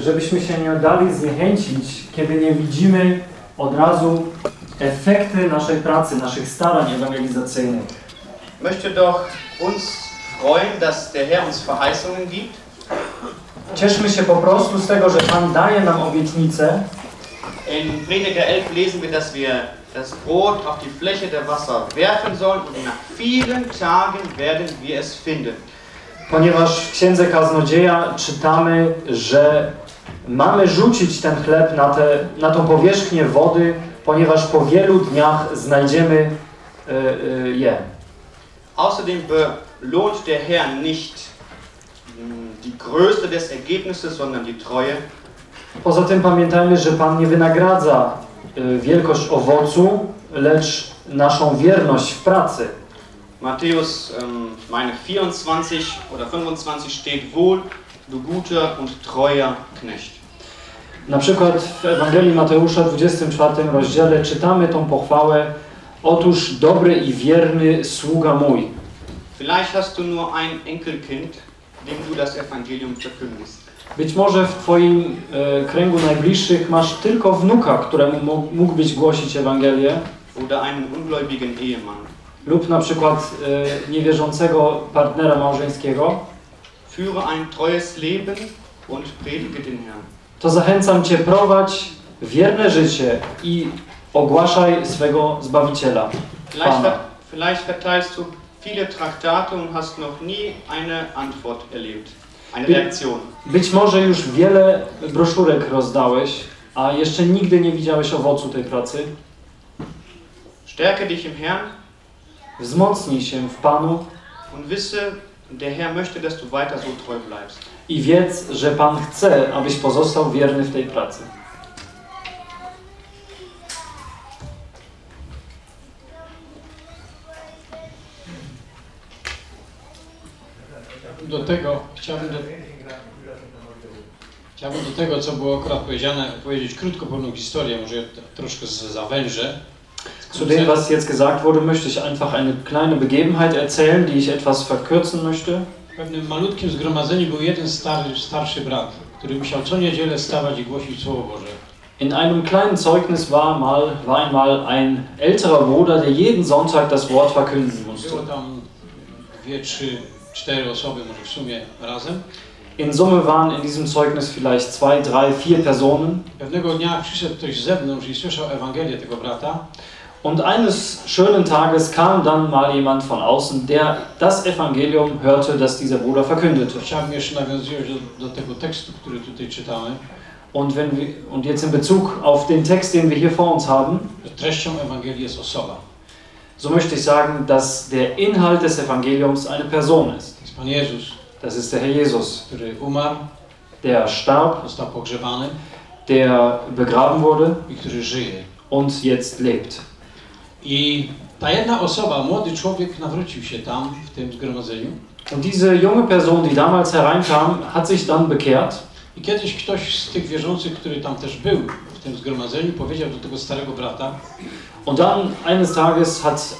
żebyśmy się nie dali zniechęcić, kiedy nie widzimy od razu efekty naszej pracy, naszych starań ewangelizacyjnych. möchte doch uns freuen, dass der Herr uns Verheißungen gibt. Cieszmy się po prostu z tego, że Pan daje nam obietnicę. In Prediger 11 lesen wir, dass wir das Brot auf die Fläche der Wasser werfen sollen und nach vielen Tagen werden wir es finden. Ponieważ w Księdze Kaznodzieja czytamy, że mamy rzucić ten chleb na, te, na tą powierzchnię wody, ponieważ po wielu dniach znajdziemy y, y, je. Außerdem belohnt der Herr nicht mh, die Größe des Ergebnisses, sondern die Treue. Poza tym pamiętajmy, że Pan nie wynagradza y, wielkość owocu, lecz naszą wierność w pracy. Matthäus, ähm, meine 24 oder 25 steht wohl, du guter und treuer Knecht. Na przykład w Ewangelii Mateusza w 24 rozdziale czytamy tą pochwałę Otóż dobry i wierny sługa mój. Vielleicht hast du nur ein Enkelkind, dem du das Evangelium verkündest. Być może w Twoim e, kręgu najbliższych masz tylko wnuka, któremu mógłbyś głosić Ewangelię, Oder einen ungläubigen Ehemann. Lub na przykład e, niewierzącego partnera małżeńskiego, Führe ein treues Leben und predige den Herrn. to zachęcam Cię prowadź wierne życie i ogłaszaj swego Zbawiciela. Pana. vielleicht verteilst du viele Traktate und hast noch nie eine Antwort erlebt, eine Reaktion. Być może już wiele broszurek rozdałeś, a jeszcze nigdy nie widziałeś owocu tej pracy. Stärke dich im Herrn Wzmocnij się w Panu und wisse, der Herr möchte, dass du weiter so treu bleibst. i wiedz, że Pan chce, abyś pozostał wierny w tej pracy. do tego chciałbym do, chciałbym do tego, co było akurat powiedziane, powiedzieć krótko pewną historię, może troszkę zawężę. Zu dem, was jetzt gesagt wurde, möchte ich einfach eine kleine Begebenheit erzählen, die ich etwas verkürzen möchte. W pewnym malutkim zgromadzeniu był jeden stary, starszy brat, który musiał co niedzielę stawać i głosić Słowo Boże. In einem kleinen Zeugnis war, mal, war einmal ein älterer Bruder, der jeden Sonntag das Wort verkünden musste. Było tam dwie, trzy, cztery osoby może w sumie razem. In Summe waren in diesem Zeugnis vielleicht zwei, drei, vier Personen. Pewnego dnia przyszedł ktoś z zewnątrz i słyszał Ewangelię tego brata Und eines schönen Tages kam dann mal jemand von außen, der das Evangelium hörte, das dieser Bruder verkündete. Chciałbym jeszcze nawiązując do, do tego tekstu, który tutaj czytamy, Und, wenn wir, und jetzt in Bezug auf den Text, den wir hier vor uns haben, że treścią Ewangelii jest osoba. so möchte ich sagen, dass der Inhalt des Evangeliums eine Person ist. To jest Pan Jezus, Das ist der Herr Jesus, który umarł, der starb, został pogrzebany der begraben wurde i który żyje. und jetzt lebt. I ta jedna osoba, młody człowiek, nawrócił się tam, w tym zgromadzeniu. Und diese junge Person, die damals hereinkam, hat sich dann bekehrt. I kiedyś ktoś z tych wierzących, który tam też był w tym zgromadzeniu, powiedział do tego starego brata, Und dann eines Tages hat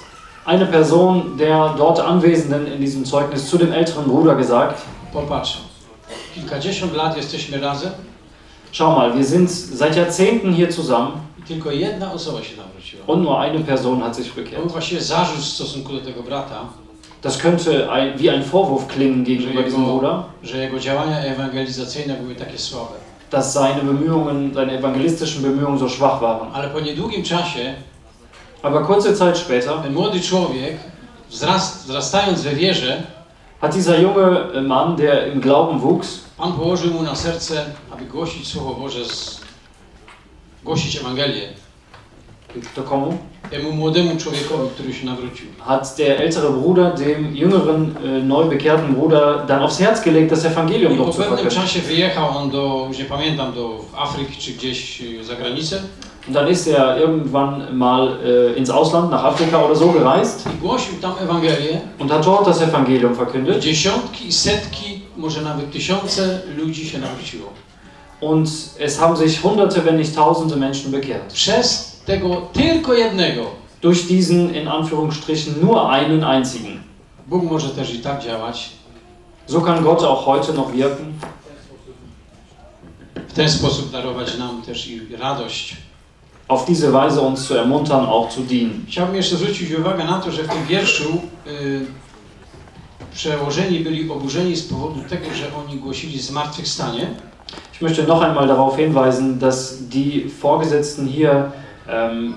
eine Person der dort Anwesenden in diesem Zeugnis zu dem älteren Bruder gesagt, popatrz, kilkadziesiąt lat jesteśmy razem schau mal, wir sind seit Jahrzehnten hier zusammen i tylko jedna osoba się nawróciła. und nur eine Person hat sich To był bekehrt. właściwie zarzut w stosunku do tego brata, Das könnte ein, wie ein Vorwurf klingen gegenüber diesem Bruder, że jego działania ewangelizacyjne były takie słabe. dass seine Bemühungen, seine evangelistischen Bemühungen so schwach waren. Ale po niedługim czasie Aber kurze Zeit später ten młody człowiek, wzrast, wzrastając we wierze, hat dieser junge Mann, der im Glauben wuchs, Pan położył mu na serce, aby głosić Słowo Boże, z, głosić Ewangelię to komu? temu młodemu człowiekowi, który się nawrócił. hat der ältere Bruder dem jüngeren, äh, neu bekehrten Bruder dann aufs Herz gelegt, das Evangelium I po doch zu pewnym verkünden. czasie wyjechał on do, już nie pamiętam, do Afryki czy gdzieś y, za granicę Und dann ist er irgendwann mal äh, ins Ausland, nach Afrika oder so gereist i głosił tam Ewangelię. und hat dort das Evangelium verkündet. dziesiątki, setki, może nawet tysiące ludzi się nawróciło. Und es haben sich Hunderte, wenn nicht Tausende Menschen bekehrt. Przez tego tylko jednego. Durch diesen, in Anführungsstrichen, nur einen einzigen. Bóg może też i tak działać. So kann Gott auch heute noch wirken. w ten sposób darować nam też i radość. auf diese Weise uns zu ermuntern, auch zu dienen. Chciałbym jeszcze zwrócić uwagę na to, że w tym wierszu y, przełożeni byli oburzeni z powodu tego, że oni głosili zmartwychwstanie, Ich möchte noch einmal darauf hinweisen, dass die Vorgesetzten hier, ähm,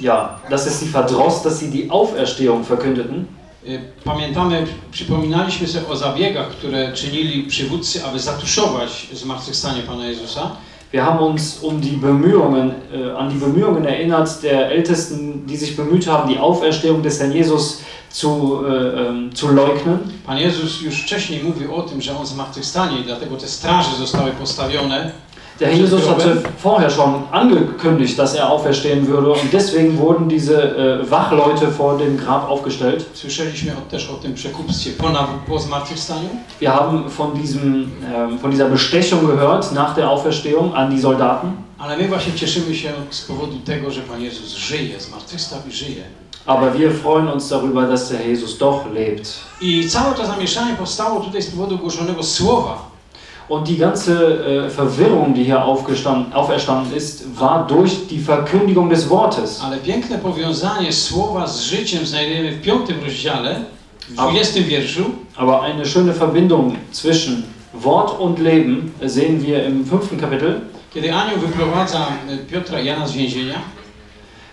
ja, dass es sie verdross, dass sie die Auferstehung verkündeten. Y, Pamiętamy, przypominaliśmy sobie o zabiegach, które czynili przywódcy, aby zatuszować zmartwychwstanie Pana Jezusa. Wir haben uns um die Bemühungen, äh, an die Bemühungen erinnert der Ältesten, die sich bemüht haben, die Auferstehung des Herrn Jesus zu, äh, ähm, zu leugnen. Pan Jezus już wcześniej mówił o tym, że On zmartwychwstanie i dlatego te straże zostały postawione. Der Jesus hatte vorher schon angekündigt, dass er auferstehen würde und deswegen wurden diese äh, Wachleute vor dem Grab aufgestellt. Słyszeliśmy też o tym przekupstwie po, po zmartwychwstaniu. Wir haben von, diesem, ähm, von dieser Bestechung gehört nach der Auferstehung an die Soldaten. Ale my właśnie cieszymy się z powodu tego, że Pan Jezus żyje, zmartwychwstał i żyje. Aber wir freuen uns darüber, dass der Jesus doch lebt. I całe to zamieszanie powstało tutaj z powodu głoszonego słowa. Und die ganze äh, Verwirrung, die hier aufgestanden, auferstanden ist, war durch die Verkündigung des Wortes. Ale piękne powiązanie słowa z życiem znajdujemy w piątym rozdziale, w A- 20 wierszu. Aber eine schöne Verbindung zwischen Wort und Leben sehen wir im fünften Kapitel, Kiedy anioł wyprowadza e, Piotra i Jana z więzienia,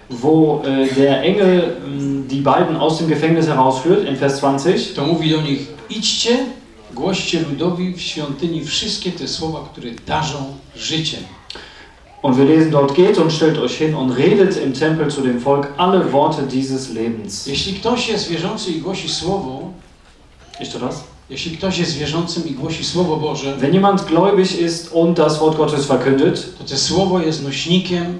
wo äh, der Engel ähm, die beiden aus dem Gefängnis herausführt, in Vers 20. to mówi do nich: idźcie, głoście ludowi w świątyni wszystkie te słowa, które darzą życiem. Und wir lesen dort, geht und stellt euch hin und redet im Tempel zu dem Volk alle Worte dieses Lebens. Jeśli ktoś jest wierzący i głosi słowo, du das? jeśli ktoś jest wierzącym i głosi słowo Boże, Wenn jemand gläubig ist und das Wort Gottes verkündet, to to słowo jest nośnikiem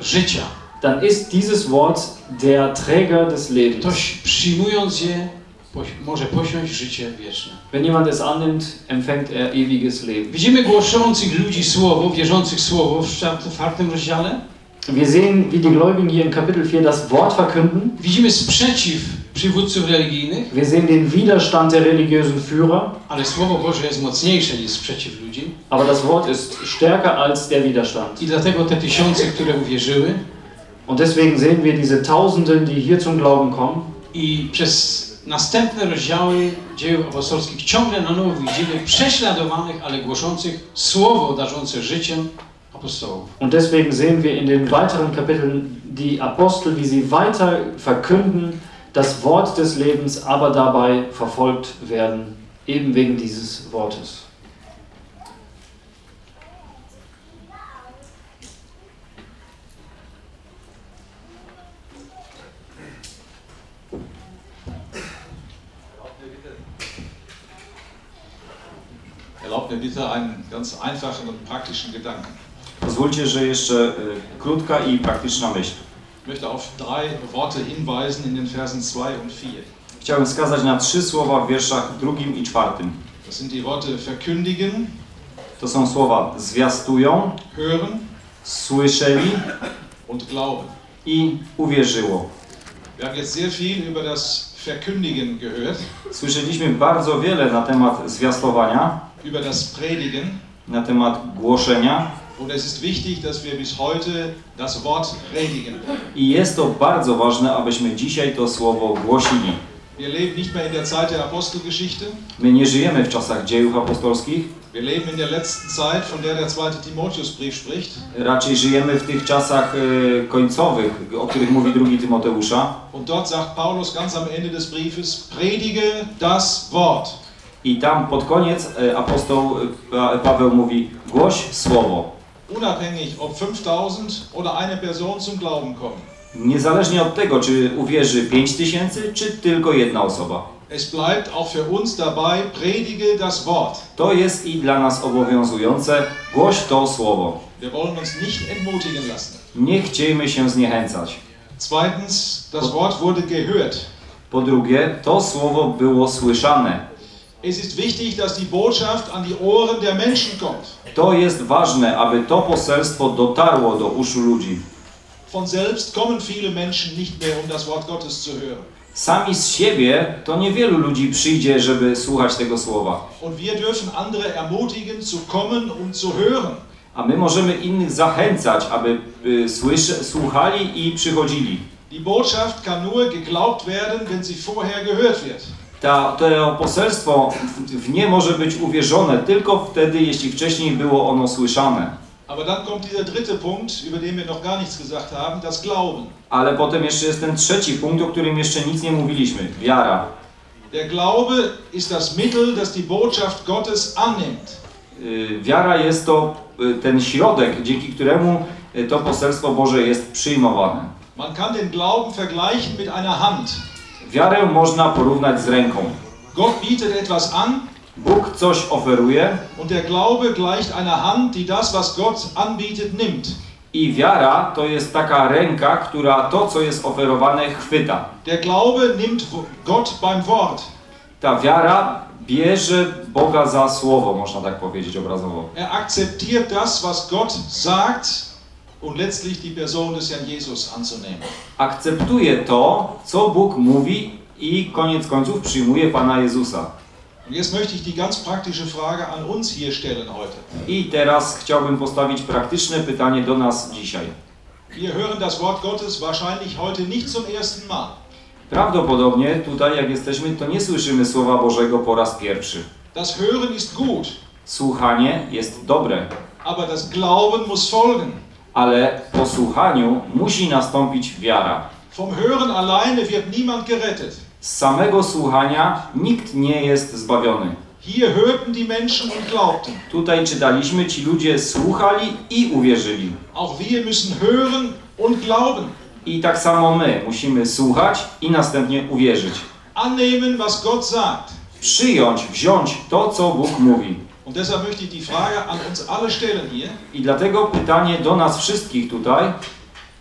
życia. Dann ist dieses Wort der Träger des Lebens. Ktoś przyjmując je, może posiąść życie wieczne. Wenn jemand es annimmt, empfängt er ewiges Leben. Widzimy głoszących ludzi słowo, wierzących słowo w czwart- czwartym rozdziale. Wir sehen, wie die Gläubigen hier in Kapitel 4 das Wort verkünden. Widzimy sprzeciw przywódców religijnych, Wir sehen den Widerstand der religiösen Führer, ale Słowo Boże jest mocniejsze niż sprzeciw ludzi. aber das Wort ist stärker als der Widerstand. I dlatego te tysiące, które uwierzyły Und deswegen sehen wir diese Tausenden, die hier zum Glauben kommen. i przez następne rozdziały dziejów apostolskich ciągle na nowo widzimy prześladowanych, ale głoszących Słowo darzące życiem apostołów. Und deswegen sehen wir in den weiteren Kapiteln die Apostel, wie sie weiter verkünden das Wort des Lebens, aber dabei verfolgt werden, eben wegen dieses Wortes. Mir bitte einen ganz einfachen und praktischen Gedanken. Pozwólcie, że jeszcze y, krótka i praktyczna myśl. Ich möchte auf drei Worte hinweisen in den Versen 2 und 4. Chciałem wskazać na trzy słowa w wierszach drugim i czwartym. Das sind die Worte verkündigen, To są słowa zwiastują, hören słyszeli und glauben. i uwierzyło. Wir haben jetzt sehr viel über das Verkündigen gehört, Słyszeliśmy bardzo wiele na temat zwiastowania, über das Predigen. na temat głoszenia Und es ist wichtig, dass wir bis heute das Wort predigen. i jest to bardzo ważne, abyśmy dzisiaj to słowo głosili. Wir leben nicht mehr in der Zeit der Apostelgeschichte. My nie żyjemy w czasach dziejów apostolskich, Wir leben in der letzten Zeit, von der der zweite Timotheusbrief spricht. raczej żyjemy w tych czasach y, końcowych, o których mówi drugi Tymoteusza. Und dort sagt Paulus ganz am Ende des Briefes, predige das Wort. I tam pod koniec y, apostoł Pa- Paweł mówi: głoś słowo. Unabhängig, ob 5000 oder eine Person zum Glauben kommen. Niezależnie od tego, czy uwierzy 5 tysięcy, czy tylko jedna osoba. Es bleibt auch für uns dabei, predige das Wort. To jest i dla nas obowiązujące. Głoś to słowo. Wir wollen uns nicht entmutigen lassen. Nie chciejmy się zniechęcać. Zweitens, das Wort wurde gehört. Po drugie, to słowo było słyszane. Es ist wichtig, dass die Botschaft an die Ohren der Menschen kommt. To jest ważne, aby to poselstwo dotarło do uszu ludzi. Von selbst kommen viele Menschen nicht mehr, um das Wort Gottes zu hören. Sami z siebie to niewielu ludzi przyjdzie, żeby słuchać tego słowa. Und wir dürfen andere ermutigen, zu kommen und zu hören. A my możemy innych zachęcać, aby y, słysz, słuchali i przychodzili. Die Botschaft kann nur geglaubt werden, wenn sie vorher gehört wird. Ta, to poselstwo w, nie może być uwierzone tylko wtedy, jeśli wcześniej było ono słyszane. Aber dann kommt dieser dritte Punkt, über den wir noch gar nichts gesagt haben, das Glauben. Ale potem jeszcze jest ten trzeci punkt, o którym jeszcze nic nie mówiliśmy. Wiara. Der Glaube ist das Mittel, das die Botschaft Gottes annimmt. Y, Wiara jest to y, ten środek, dzięki któremu y, to poselstwo Boże jest przyjmowane. Man kann den Glauben vergleichen mit einer Hand. Wiarę można porównać z ręką. Gott bietet etwas an Bóg coś oferuje und der Glaube gleicht einer Hand, die das, was Gott anbietet, nimmt. i wiara to jest taka ręka, która to, co jest oferowane, chwyta. Der Glaube nimmt Gott beim Wort. Ta wiara bierze Boga za słowo, można tak powiedzieć obrazowo. Er akzeptiert das, was Gott sagt und letztlich die Person des Herrn Jesus anzunehmen. Akceptuje to, co Bóg mówi i koniec końców przyjmuje Pana Jezusa. Und jetzt möchte ich die ganz praktische Frage an uns hier stellen heute. I teraz chciałbym postawić praktyczne pytanie do nas dzisiaj. Wir hören das Wort Gottes wahrscheinlich heute nicht zum ersten Mal. Prawdopodobnie tutaj, jak jesteśmy, to nie słyszymy Słowa Bożego po raz pierwszy. Das Hören ist gut, Słuchanie jest dobre, aber das Glauben muss folgen. Ale po słuchaniu musi nastąpić wiara. Vom Hören alleine wird niemand gerettet. Z samego słuchania nikt nie jest zbawiony. Hier hörten die Menschen und glaubten. Tutaj czytaliśmy, ci ludzie słuchali i uwierzyli. Auch wir müssen hören und glauben. I tak samo my musimy słuchać i następnie uwierzyć. Annehmen, was Gott sagt. Przyjąć, wziąć to, co Bóg mówi. Und deshalb möchte ich die Frage an uns alle stellen hier. I dlatego pytanie do nas wszystkich tutaj,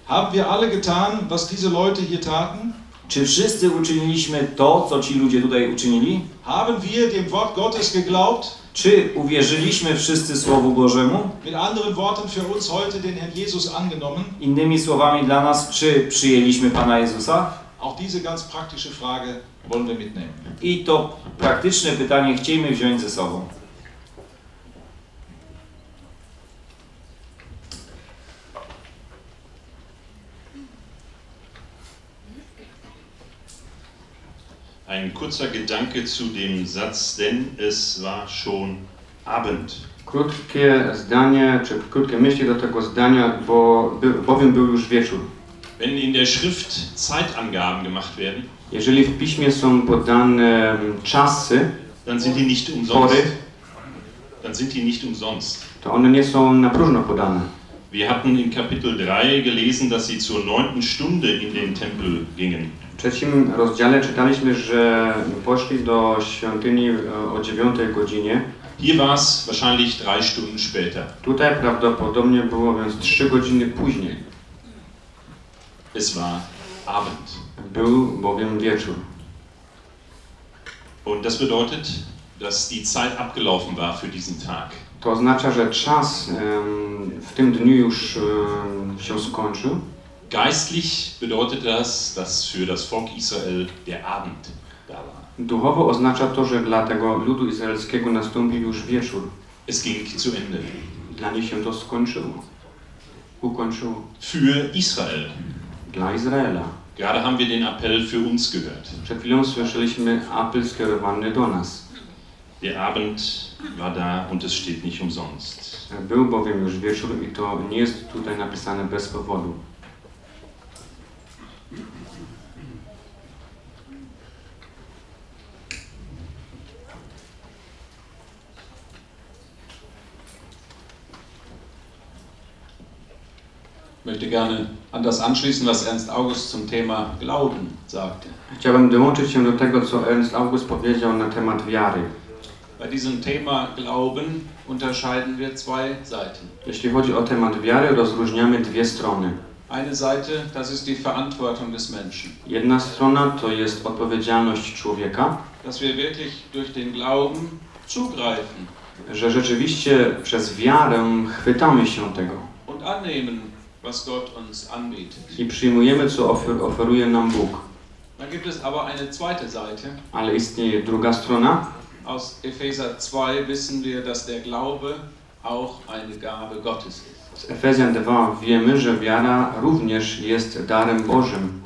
Haben wir alle getan, was diese Leute hier taten? czy wszyscy uczyniliśmy to, co ci ludzie tutaj uczynili? Haben wir dem Wort Gottes geglaubt? Czy uwierzyliśmy wszyscy Słowu Bożemu? Mit anderen Worten für uns heute den Herrn Jesus angenommen? Innymi słowami dla nas, czy przyjęliśmy Pana Jezusa? Auch diese ganz praktische Frage wollen wir mitnehmen. I to praktyczne pytanie chcielibyśmy wziąć ze sobą. Ein kurzer Gedanke zu dem Satz, denn es war schon Abend. Krótkie zdanie, czy krótkie myśli do tego zdania, bo, bowiem był już wieczór. Wenn in der Schrift Zeitangaben gemacht werden, Jeżeli w piśmie są podane mm, czasy, dann sind die nicht umsonst. pory, Dann sind die nicht umsonst. to one nie są na próżno podane. Wir hatten in Kapitel 3 gelesen, dass sie zur neunten Stunde in den Tempel gingen. W trzecim rozdziale czytaliśmy, że poszli do świątyni e, o 9 godzinie. Hier war es wahrscheinlich drei Stunden später. Tutaj prawdopodobnie było więc 3 godziny później. Es war Abend. Był bowiem wieczór. Und das bedeutet, dass die Zeit abgelaufen war für diesen Tag. To oznacza, że czas w tym dniu już się skończył. Geistlich bedeutet das, dass für das Volk Israel der Abend da war. Duchowo oznacza to, że dla tego ludu izraelskiego nastąpił już wieczór. Es ging zu Ende. Dla nich się to skończyło. Ukończyło. Für Israel. Dla Izraela. Gerade haben wir den Appell für uns gehört. Przed chwilą słyszeliśmy apel skierowany do nas. Der Abend war da und es steht nicht umsonst. Był bowiem już wieczór i to nie jest tutaj napisane bez powodu. Ich möchte gerne an das anschließen, was Ernst August zum Thema Glauben sagte. Chciałbym dołączyć się do tego, co Ernst August powiedział na temat wiary. Bei diesem Thema Glauben unterscheiden wir zwei Seiten. Jeśli chodzi o temat wiary, rozróżniamy dwie strony. Eine Seite, das ist die Verantwortung des Menschen. Jedna strona to jest odpowiedzialność człowieka, Dass wir wirklich durch den Glauben zugreifen że rzeczywiście przez wiarę chwytamy się tego und annehmen, was Gott uns anbietet. i przyjmujemy, co ofer oferuje nam Bóg. Dann gibt es aber eine zweite Seite. Ale istnieje druga strona. Aus Epheser 2 wissen wir, dass der Glaube auch eine Gabe Gottes ist. Z Efezjan 2 wiemy, że wiara również jest darem Bożym.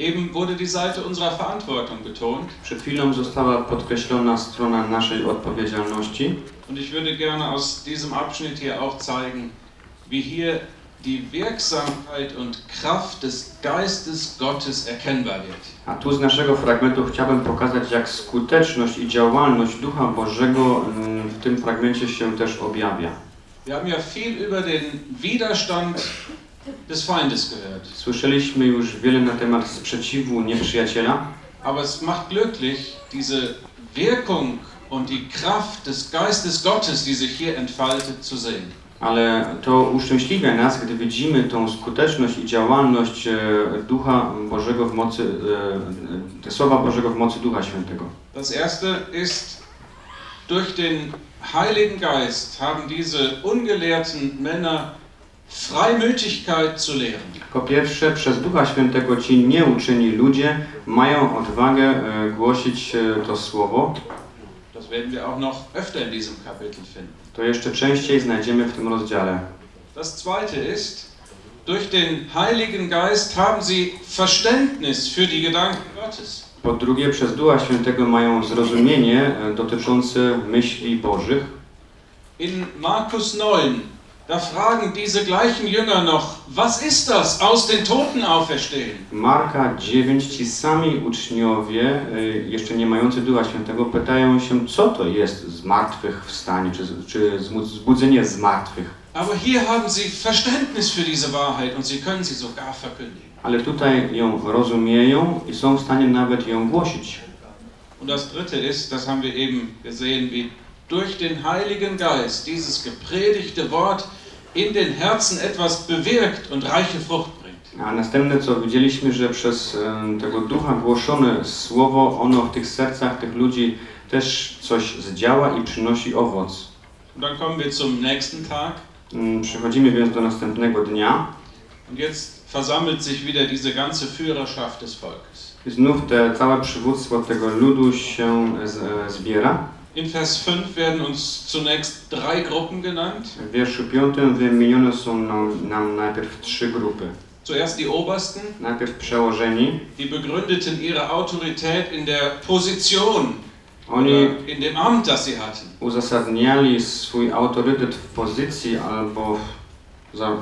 Eben wurde die Seite unserer Verantwortung betont. Przed chwilą została podkreślona strona naszej odpowiedzialności. Und ich würde gerne aus diesem Abschnitt hier auch zeigen, wie hier die Wirksamkeit und Kraft des Geistes Gottes erkennbar wird. A tu z naszego fragmentu chciałbym pokazać, jak skuteczność i działalność Ducha Bożego mm, w tym fragmencie się też objawia. Wir haben ja viel über den Widerstand des Feindes gehört. Słyszeliśmy już wiele na temat sprzeciwu nieprzyjaciela, Aber es macht glücklich, diese Wirkung und die Kraft des Geistes Gottes, die sich hier entfaltet, zu sehen. ale to uszczęśliwia nas, gdy widzimy tą skuteczność i działalność e, Ducha Bożego w mocy, e, e, Słowa Bożego w mocy Ducha Świętego. Das erste ist, durch den Heiligen Geist haben diese ungelehrten Männer Freimütigkeit zu lehren. Po pierwsze, przez Ducha Świętego ci nieuczyni ludzie mają odwagę e, głosić e, to Słowo. Das werden wir auch noch öfter in diesem Kapitel finden. To jeszcze częściej znajdziemy w tym rozdziale. Das zweite ist, durch den Heiligen Geist haben sie Verständnis für die Gedanken Gottes. Po drugie, przez Ducha Świętego mają zrozumienie e, dotyczące myśli Bożych. In Markus 9, da fragen diese gleichen Jünger noch, was ist das aus den Toten auferstehen? Marka 9, ci sami uczniowie, e, jeszcze nie mający Ducha Świętego, pytają się, co to jest zmartwychwstanie, czy, czy zbudzenie z martwych. Aber hier haben sie Verständnis für diese Wahrheit und sie können sie sogar verkündigen. Ale tutaj ją rozumieją i są w stanie nawet ją głosić. Und das dritte ist, das haben wir eben gesehen, wie durch den Heiligen Geist dieses gepredigte Wort in den Herzen etwas bewirkt und reiche Frucht bringt. A następne, co widzieliśmy, że przez e, tego Ducha głoszone Słowo, ono w tych sercach tych ludzi też coś zdziała i przynosi owoc. Und dann kommen wir zum nächsten Tag. Mm, Przechodzimy więc do następnego dnia. Und jetzt versammelt sich wieder diese ganze Führerschaft des Volkes. Znów te całe przywództwo tego ludu się z, e, zbiera. In Vers 5 werden uns zunächst drei Gruppen genannt. W wierszu piątym wymienione są nam, nam najpierw trzy grupy. Zuerst die Obersten, Najpierw przełożeni. die begründeten ihre Autorität in der Position Oni in dem Amt, das sie hatten. uzasadniali swój autorytet w pozycji albo za,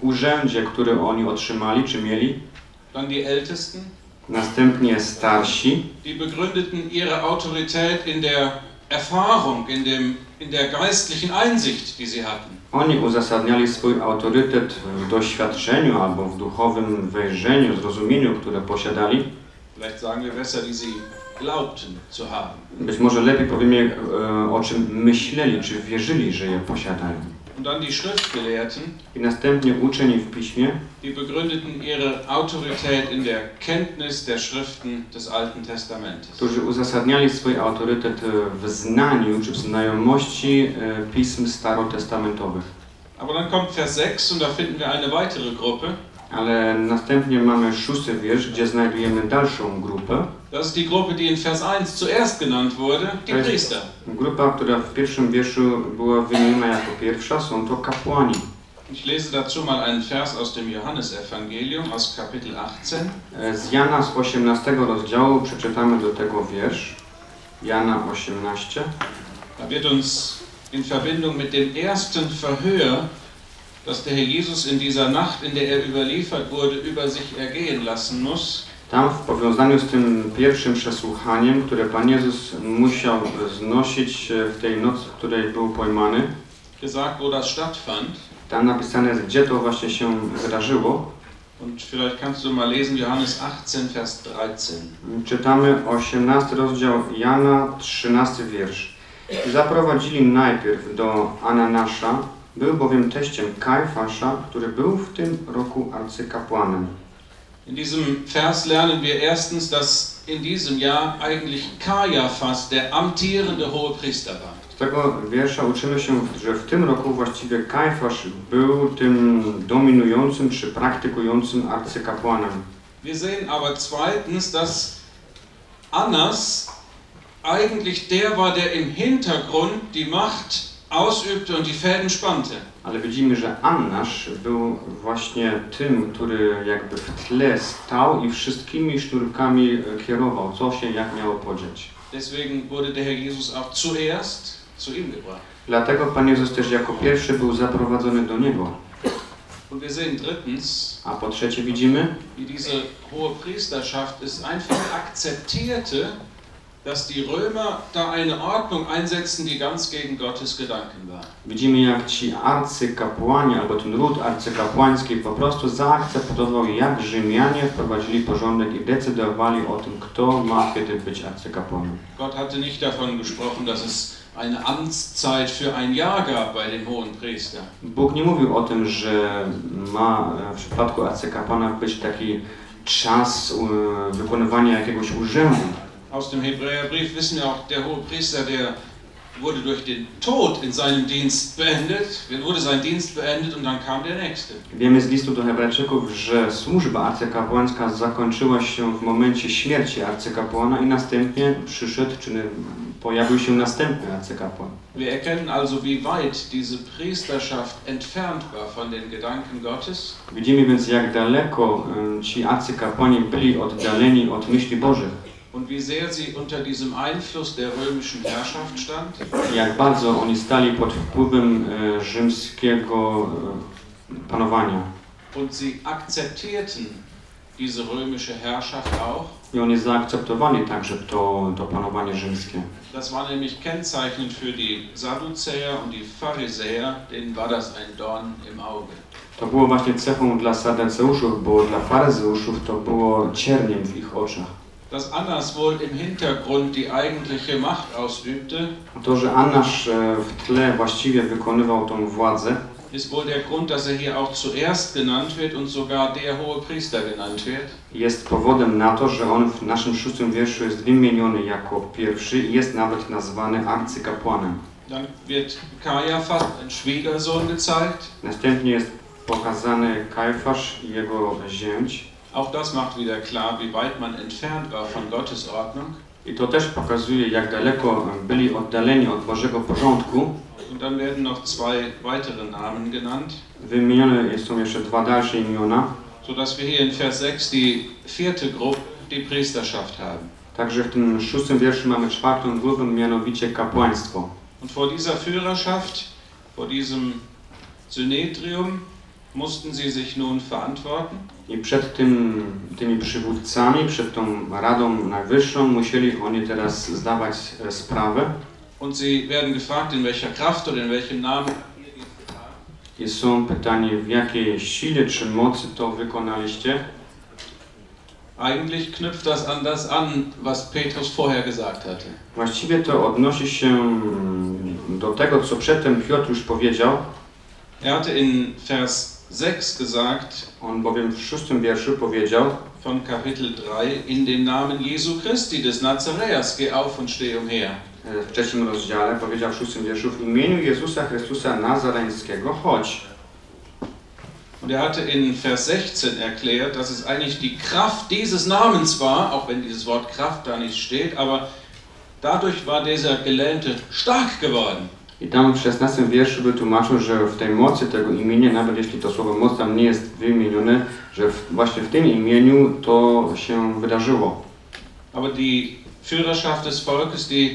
urzędzie, który oni otrzymali czy mieli. Dann die Ältesten, Następnie starsi. die begründeten ihre Autorität in der Erfahrung, in, dem, in der geistlichen Einsicht, die sie hatten. Oni uzasadniali swój autorytet w doświadczeniu albo w duchowym wejrzeniu, zrozumieniu, które posiadali. Vielleicht sagen wir besser, die sie glaubten zu haben. Być może lepiej powiemy, e, o czym myśleli, czy wierzyli, że je posiadają. Und dann die Schriftgelehrten, I następnie uczeni w piśmie, die begründeten ihre Autorität in der Kenntnis der Schriften des Alten Testamentes. którzy uzasadniali swój autorytet e, w znaniu czy w znajomości e, pism starotestamentowych. Aber dann kommt Vers 6 und da finden wir eine weitere Gruppe. Ale następnie mamy szósty wiersz, gdzie znajdujemy dalszą grupę. Das ist die Gruppe, die in Vers 1 zuerst genannt wurde, die. Priester. Grupa, która w pierwszym wierszu była wymieniona jako pierwsza, są to kapłani. Ich lese dazu mal einen Vers aus dem Johannesevangelium aus Kapitel 18. E, Z Jana z 18 rozdziału przeczytamy do tego wiersz. Jana 18. Da wird uns in Verbindung mit dem ersten Verhör, das der Herr Jesus in dieser Nacht, in der er überliefert wurde, über sich ergehen lassen muss, Tam w powiązaniu z tym pierwszym przesłuchaniem, które Pan Jezus musiał znosić e, w tej nocy, w której był pojmany, gesagt, wo das stattfand. tam napisane jest, gdzie to właśnie się wydarzyło. Und vielleicht kannst du mal lesen Johannes 18, Vers 13. Czytamy 18 rozdział Jana, 13 wiersz. Zaprowadzili najpierw do Ananasza, był bowiem teściem Kajfasza, który był w tym roku arcykapłanem. In diesem Vers lernen wir erstens, dass in diesem Jahr eigentlich Kajafas der amtierende Hohepriester war. Z tego wiersza uczymy się, że w tym roku właściwie Kajfasz był tym dominującym czy praktykującym arcykapłanem. Wir sehen aber zweitens, dass Annas eigentlich der war, der im Hintergrund die Macht ausübte und die Fäden spannte. Ale widzimy, że Annasz był właśnie tym, który jakby w tle stał i wszystkimi sznurkami e, kierował, co się jak miało podziać. Deswegen wurde der Herr Jesus auch zuerst zu ihm gebracht. Dlatego Pan Jezus też jako pierwszy był zaprowadzony do Niego. Und wir sehen drittens, A po trzecie widzimy, wie diese hohe Priesterschaft es einfach akzeptierte, dass die Römer da eine Ordnung einsetzten, die ganz gegen Gottes Gedanken war. widzimy jak ci arcykapłani, albo ten ród arcykapłański po prostu zaakceptował, jak Rzymianie wprowadzili porządek i decydowali o tym, kto ma kiedy być arcykapłanem. Gott hatte nicht davon gesprochen, dass es eine Amtszeit für ein Jahr gab bei dem hohen Priester. Bóg nie mówił o tym, że ma e, w przypadku arcykapłana być taki czas e, wykonywania jakiegoś urzędu. Aus dem Hebräerbrief wissen wir auch, der hohe Priester, der wurde durch den Tod in seinem Dienst beendet, wurde sein Dienst beendet und dann kam der nächste. Wiemy z listu do Hebrajczyków, że służba arcykapłańska zakończyła się w momencie śmierci arcykapłana i następnie przyszedł, czy pojawił się następny arcykapłan. Wir erkennen also, wie weit diese Priesterschaft entfernt war von den Gedanken Gottes Widzimy więc, jak daleko e, ci arcykapłani byli oddaleni od myśli Bożych. Und wie sehr sie unter diesem Einfluss der römischen Herrschaft stand. Jak bardzo oni stali pod wpływem e, rzymskiego e, panowania. Und sie akzeptierten diese römische Herrschaft auch. I oni zaakceptowali także to, to panowanie rzymskie. Das war nämlich kennzeichnend für die Sadduzäer und die Pharisäer, denen war das ein Dorn im Auge. To było właśnie cechą dla Sadeceuszów, bo dla faryzeuszów to było cierniem w ich oczach. Dass Annas wohl im Hintergrund die eigentliche Macht ausübte, To, że Annasz e, w tle właściwie wykonywał tą władzę, ist wohl der Grund, dass er hier auch zuerst genannt wird und sogar der hohe Priester genannt wird. jest powodem na to, że on w naszym szóstym wierszu jest wymieniony jako pierwszy i jest nawet nazwany arcykapłanem. Dann wird Kajafas, ein Schwiegersohn, gezeigt. Następnie jest pokazany Kajfasz i jego zięć. Auch das macht wieder klar, wie weit man entfernt war von Gottes Ordnung. I to też pokazuje, jak daleko byli oddaleni od Bożego porządku. Und dann werden noch zwei weitere Namen genannt, Wymienione są jeszcze dwa dalsze imiona. sodass wir hier in Vers 6 die vierte Gruppe, die Priesterschaft haben. Także w tym szóstym wierszu mamy czwartą grupę, mianowicie kapłaństwo. Und vor dieser Führerschaft, vor diesem Synedrium, mussten sie sich nun verantworten. I przed tym, tymi przywódcami, przed tą Radą Najwyższą musieli oni teraz zdawać e, sprawę Und sie werden gefragt, in welcher Kraft oder in welchem Namen i są pytani, w jakiej sile czy mocy to wykonaliście. Eigentlich knüpft das an das an, was Petrus vorher gesagt hatte. Właściwie to odnosi się mm, do tego, co przedtem Piotr już powiedział. Er hatte in Vers 6 gesagt, On bowiem w szóstym wierszu powiedział, von Kapitel 3, in dem Namen Jesu Christi des Nazareas, geh auf und steh umher. e, w trzecim rozdziale, powiedział w szóstym wierszu, w imieniu Jezusa Chrystusa Nazareńskiego chodź. Und er hatte in Vers 16 erklärt, dass es eigentlich die Kraft dieses Namens war, auch wenn dieses Wort Kraft da nicht steht, aber dadurch war dieser Gelähmte stark geworden. I tam w szesnastym wierszu wytłumaczył, że w tej mocy tego imienia, nawet jeśli to słowo moc tam nie jest wymienione, że w, właśnie w tym imieniu to się wydarzyło. Aber die Führerschaft des Volkes, die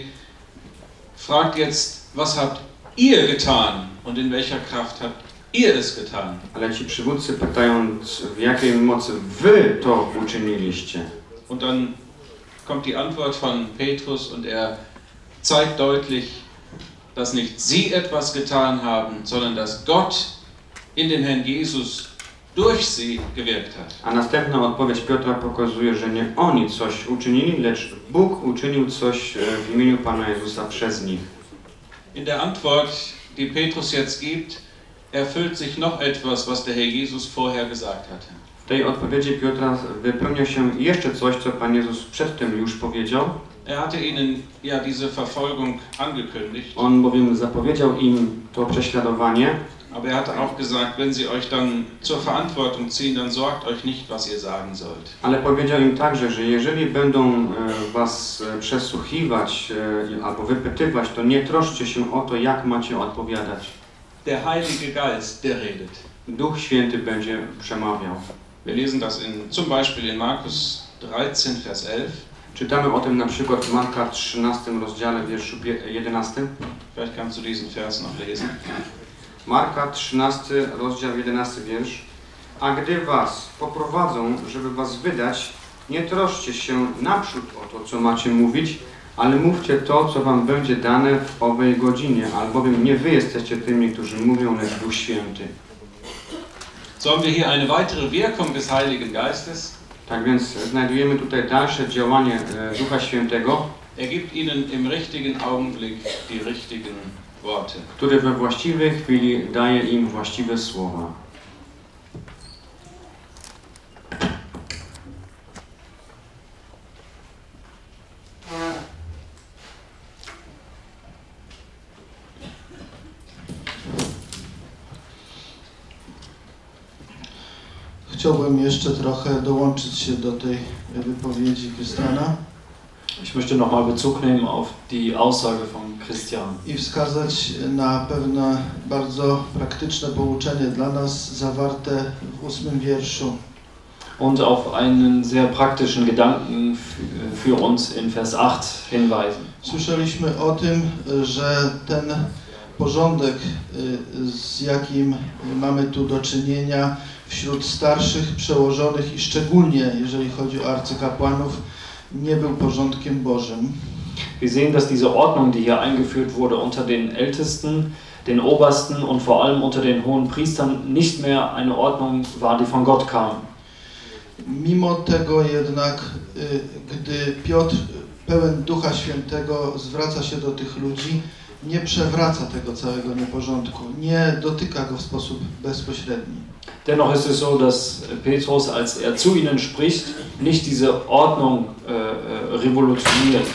fragt jetzt, was habt ihr getan und in welcher Kraft habt ihr es getan? Ale ci przywódcy pytając, w jakiej mocy wy to uczyniliście. Und dann kommt die Antwort von Petrus und er zeigt deutlich, dass nicht sie etwas getan haben, sondern dass Gott in dem Herrn Jesus durch sie gewirkt hat. A następna odpowiedź Piotra pokazuje, że nie oni coś uczynili, lecz Bóg uczynił coś e, w imieniu Pana Jezusa przez nich. In der Antwort, die Petrus jetzt gibt, erfüllt sich noch etwas, was der Herr Jesus vorher gesagt hatte. W tej odpowiedzi Piotra wypełnia się jeszcze coś, co Pan Jezus przedtem już powiedział. Er hatte ihnen ja diese Verfolgung angekündigt, On bowiem zapowiedział im to prześladowanie, Aber er hat auch gesagt, wenn sie euch dann zur Verantwortung ziehen, dann sorgt euch nicht, was ihr sagen sollt. Ale powiedział im także, że jeżeli będą e, was e, przesłuchiwać e, albo wypytywać, to nie troszcie się o to, jak macie odpowiadać. Der Heilige Geist, der redet. Duch Święty będzie przemawiał. Wir lesen das in, zum Beispiel in Markus 13, Vers 11. Czytamy o tym na przykład w Marka 13 rozdziale, wierszu pie- 11. Vielleicht kannst du diesen Vers noch lesen. Marka 13 rozdział 11 wiersz. A gdy was poprowadzą, żeby was wydać, nie troszcie się naprzód o to, co macie mówić, ale mówcie to, co wam będzie dane w owej godzinie, albowiem nie wy jesteście tymi, którzy mówią, lecz Duch Święty. So haben wir hier eine weitere Wirkung des Heiligen Geistes. Tak więc znajdujemy tutaj dalsze działanie e, Ducha Świętego, Er gibt ihnen im richtigen Augenblick die richtigen Worte. który we właściwej chwili daje im właściwe słowa. Chciałbym jeszcze trochę dołączyć się do tej wypowiedzi Krystiana Ich möchte nochmal Bezug nehmen auf die Aussage von Christian i wskazać na pewne bardzo praktyczne pouczenie dla nas zawarte w ósmym wierszu. und auf einen sehr praktischen Gedanken für uns in Vers 8 hinweisen. Słyszeliśmy o tym, że ten porządek, y, z jakim mamy tu do czynienia wśród starszych przełożonych i szczególnie jeżeli chodzi o arcykapłanów, nie był porządkiem Bożym. Wir sehen, dass diese Ordnung, die hier eingeführt wurde unter den Ältesten, den Obersten und vor allem unter den hohen Priestern, nicht mehr eine Ordnung war, die von Gott kam. Mimo tego jednak, y, gdy Piotr pełen Ducha Świętego zwraca się do tych ludzi, nie przewraca tego całego nieporządku, nie dotyka go w sposób bezpośredni. Dennoch ist es so, dass Petrus, als er zu ihnen spricht, nicht diese Ordnung äh, äh, revolutioniert,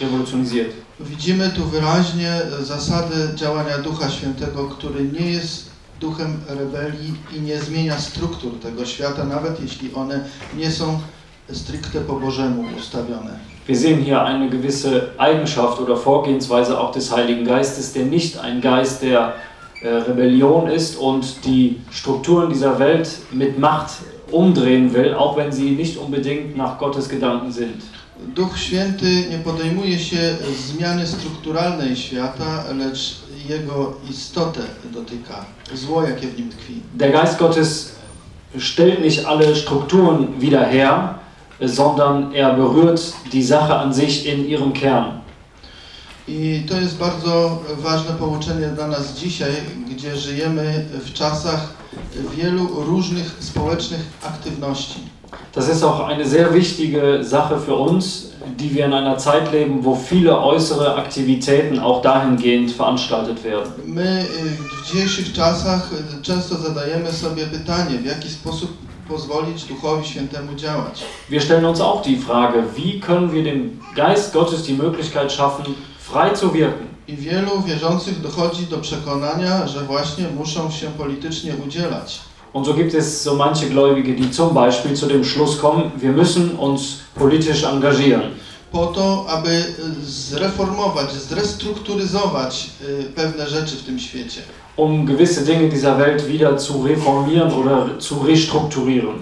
revolutionisiert. Widzimy tu wyraźnie zasady działania Ducha Świętego, który nie jest duchem rebelii i nie zmienia struktur tego świata, nawet jeśli one nie są stricte po Bożemu ustawione. Wir sehen hier eine gewisse Eigenschaft oder Vorgehensweise auch des Heiligen Geistes, der nicht ein Geist der Rebellion ist und die Strukturen dieser Welt mit Macht umdrehen will, auch wenn sie nicht unbedingt nach Gottes Gedanken sind. Duch Święty nie podejmuje się zmiany strukturalnej świata, lecz jego istotę dotyka, zło jakie w nim tkwi. Der Geist Gottes stellt nicht alle Strukturen wieder her, sondern er berührt die Sache an sich in ihrem Kern. I to jest bardzo ważne pouczenie dla nas dzisiaj, gdzie żyjemy w czasach wielu różnych społecznych aktywności. Das ist auch eine sehr wichtige Sache für uns, die wir in einer Zeit leben, wo viele äußere Aktivitäten auch dahingehend veranstaltet werden. My y, w dzisiejszych czasach y, często zadajemy sobie pytanie, w jaki sposób pozwolić Duchowi Świętemu działać. Wir stellen uns auch die Frage, wie können wir dem Geist Gottes die Möglichkeit schaffen, frei zu wirken? I wielu wierzących dochodzi do przekonania, że właśnie muszą się politycznie udzielać. Und so gibt es so manche Gläubige, die zum Beispiel zu dem Schluss kommen, wir müssen uns politisch engagieren. Po to, aby zreformować, zrestrukturyzować y, pewne rzeczy w tym świecie. um gewisse Dinge dieser Welt wieder zu reformieren oder zu restrukturieren.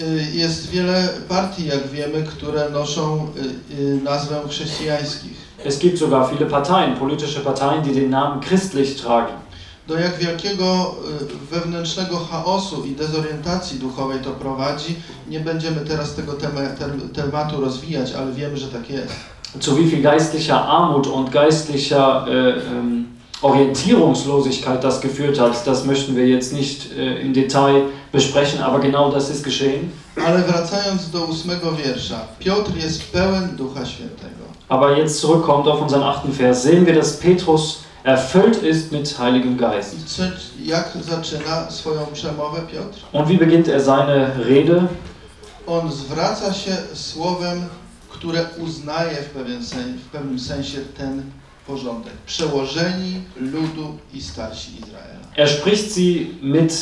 Y, Jest wiele partii, jak wiemy, które noszą y, nazwę chrześcijańskich. Es gibt sogar viele Parteien, politische Parteien, die den Namen christlich tragen. Do jak wielkiego y, wewnętrznego chaosu i dezorientacji duchowej to prowadzi, nie będziemy teraz tego tema, tem, tematu rozwijać, ale wiemy, że tak jest. Zu wie viel geistlicher Armut und geistlicher äh, ähm, Orientierungslosigkeit das geführt hat, das möchten wir jetzt nicht äh, im Detail besprechen, aber genau das ist geschehen. Ale wracając do ósmego wiersza, Piotr jest pełen Ducha Świętego. Aber jetzt zurückkommt auf unseren achten Vers, sehen wir, dass Petrus erfüllt ist mit Heiligem Geist. Und wie beginnt er seine Rede? On zwraca się słowem, które uznaje w, pewien sen, w pewnym sensie ten porządek. Przełożeni ludu i starsi Izraela. Er spricht sie mit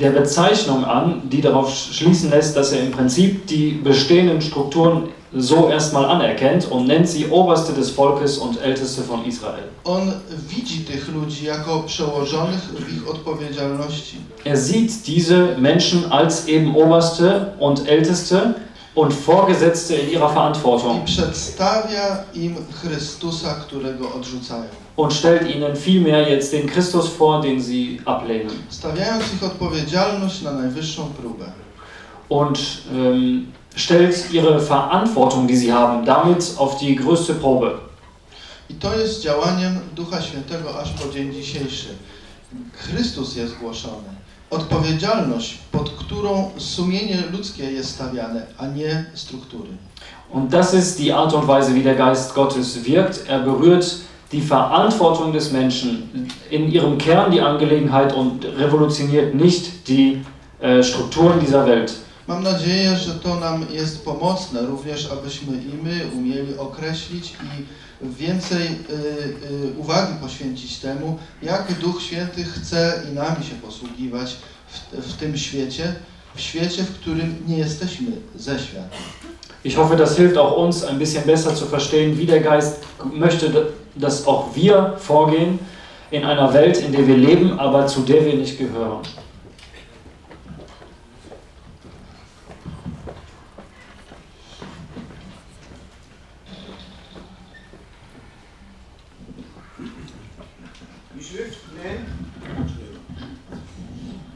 der Bezeichnung an, die darauf schließen lässt, dass er im Prinzip die bestehenden Strukturen so erstmal anerkennt und nennt sie Oberste des Volkes und Älteste von Israel. On widzi tych ludzi jako przełożonych w ich odpowiedzialności. Er sieht diese Menschen als eben Oberste und Älteste und Vorgesetzte in ihrer I Verantwortung przedstawia im Chrystusa, którego odrzucają. und stellt ihnen vielmehr jetzt den Christus vor, den sie ablehnen. Stawiając ich odpowiedzialność na najwyższą próbę. Und ähm, stellt ihre Verantwortung, die sie haben, damit auf die größte Probe. I to jest działaniem Ducha Świętego aż po dzień dzisiejszy. Chrystus jest głoszony. Odpowiedzialność, pod którą sumienie ludzkie jest stawiane, a nie struktury. Und das ist die Art und Weise, wie der Geist Gottes wirkt. Er berührt die Verantwortung des Menschen in ihrem Kern die Angelegenheit und revolutioniert nicht die äh, Strukturen dieser Welt. Mam nadzieję, że to nam jest pomocne, również abyśmy i my umieli określić i więcej y, y, uwagi poświęcić temu, jak Duch Święty chce i nami się posługiwać w, w tym świecie, w świecie, w którym nie jesteśmy ze świata. Ich hoffe, das hilft auch uns ein bisschen besser zu verstehen, wie der Geist möchte, dass auch wir vorgehen in einer Welt, in der wir leben, aber zu der wir nicht gehören.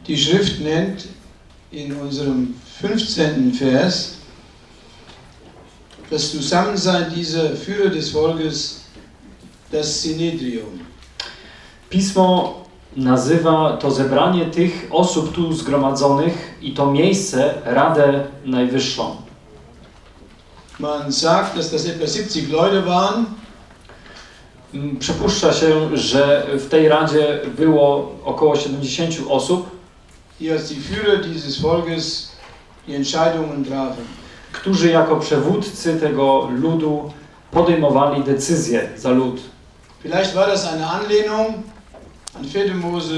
Die Schrift nennt in unserem 15. Vers das Zusammensein dieser Führer des Volkes das Synedrium. Pismo nazywa to zebranie tych osób tu zgromadzonych i to miejsce Radę Najwyższą. Man sagt, dass das etwa 70 Leute waren, Mm, Przypuszcza się, że w tej Radzie było około 70 osób, die als die Führer dieses Volkes die Entscheidungen trafen. którzy jako przewódcy tego ludu podejmowali decyzje za lud. Vielleicht war das eine Anlehnung an 4. Mose,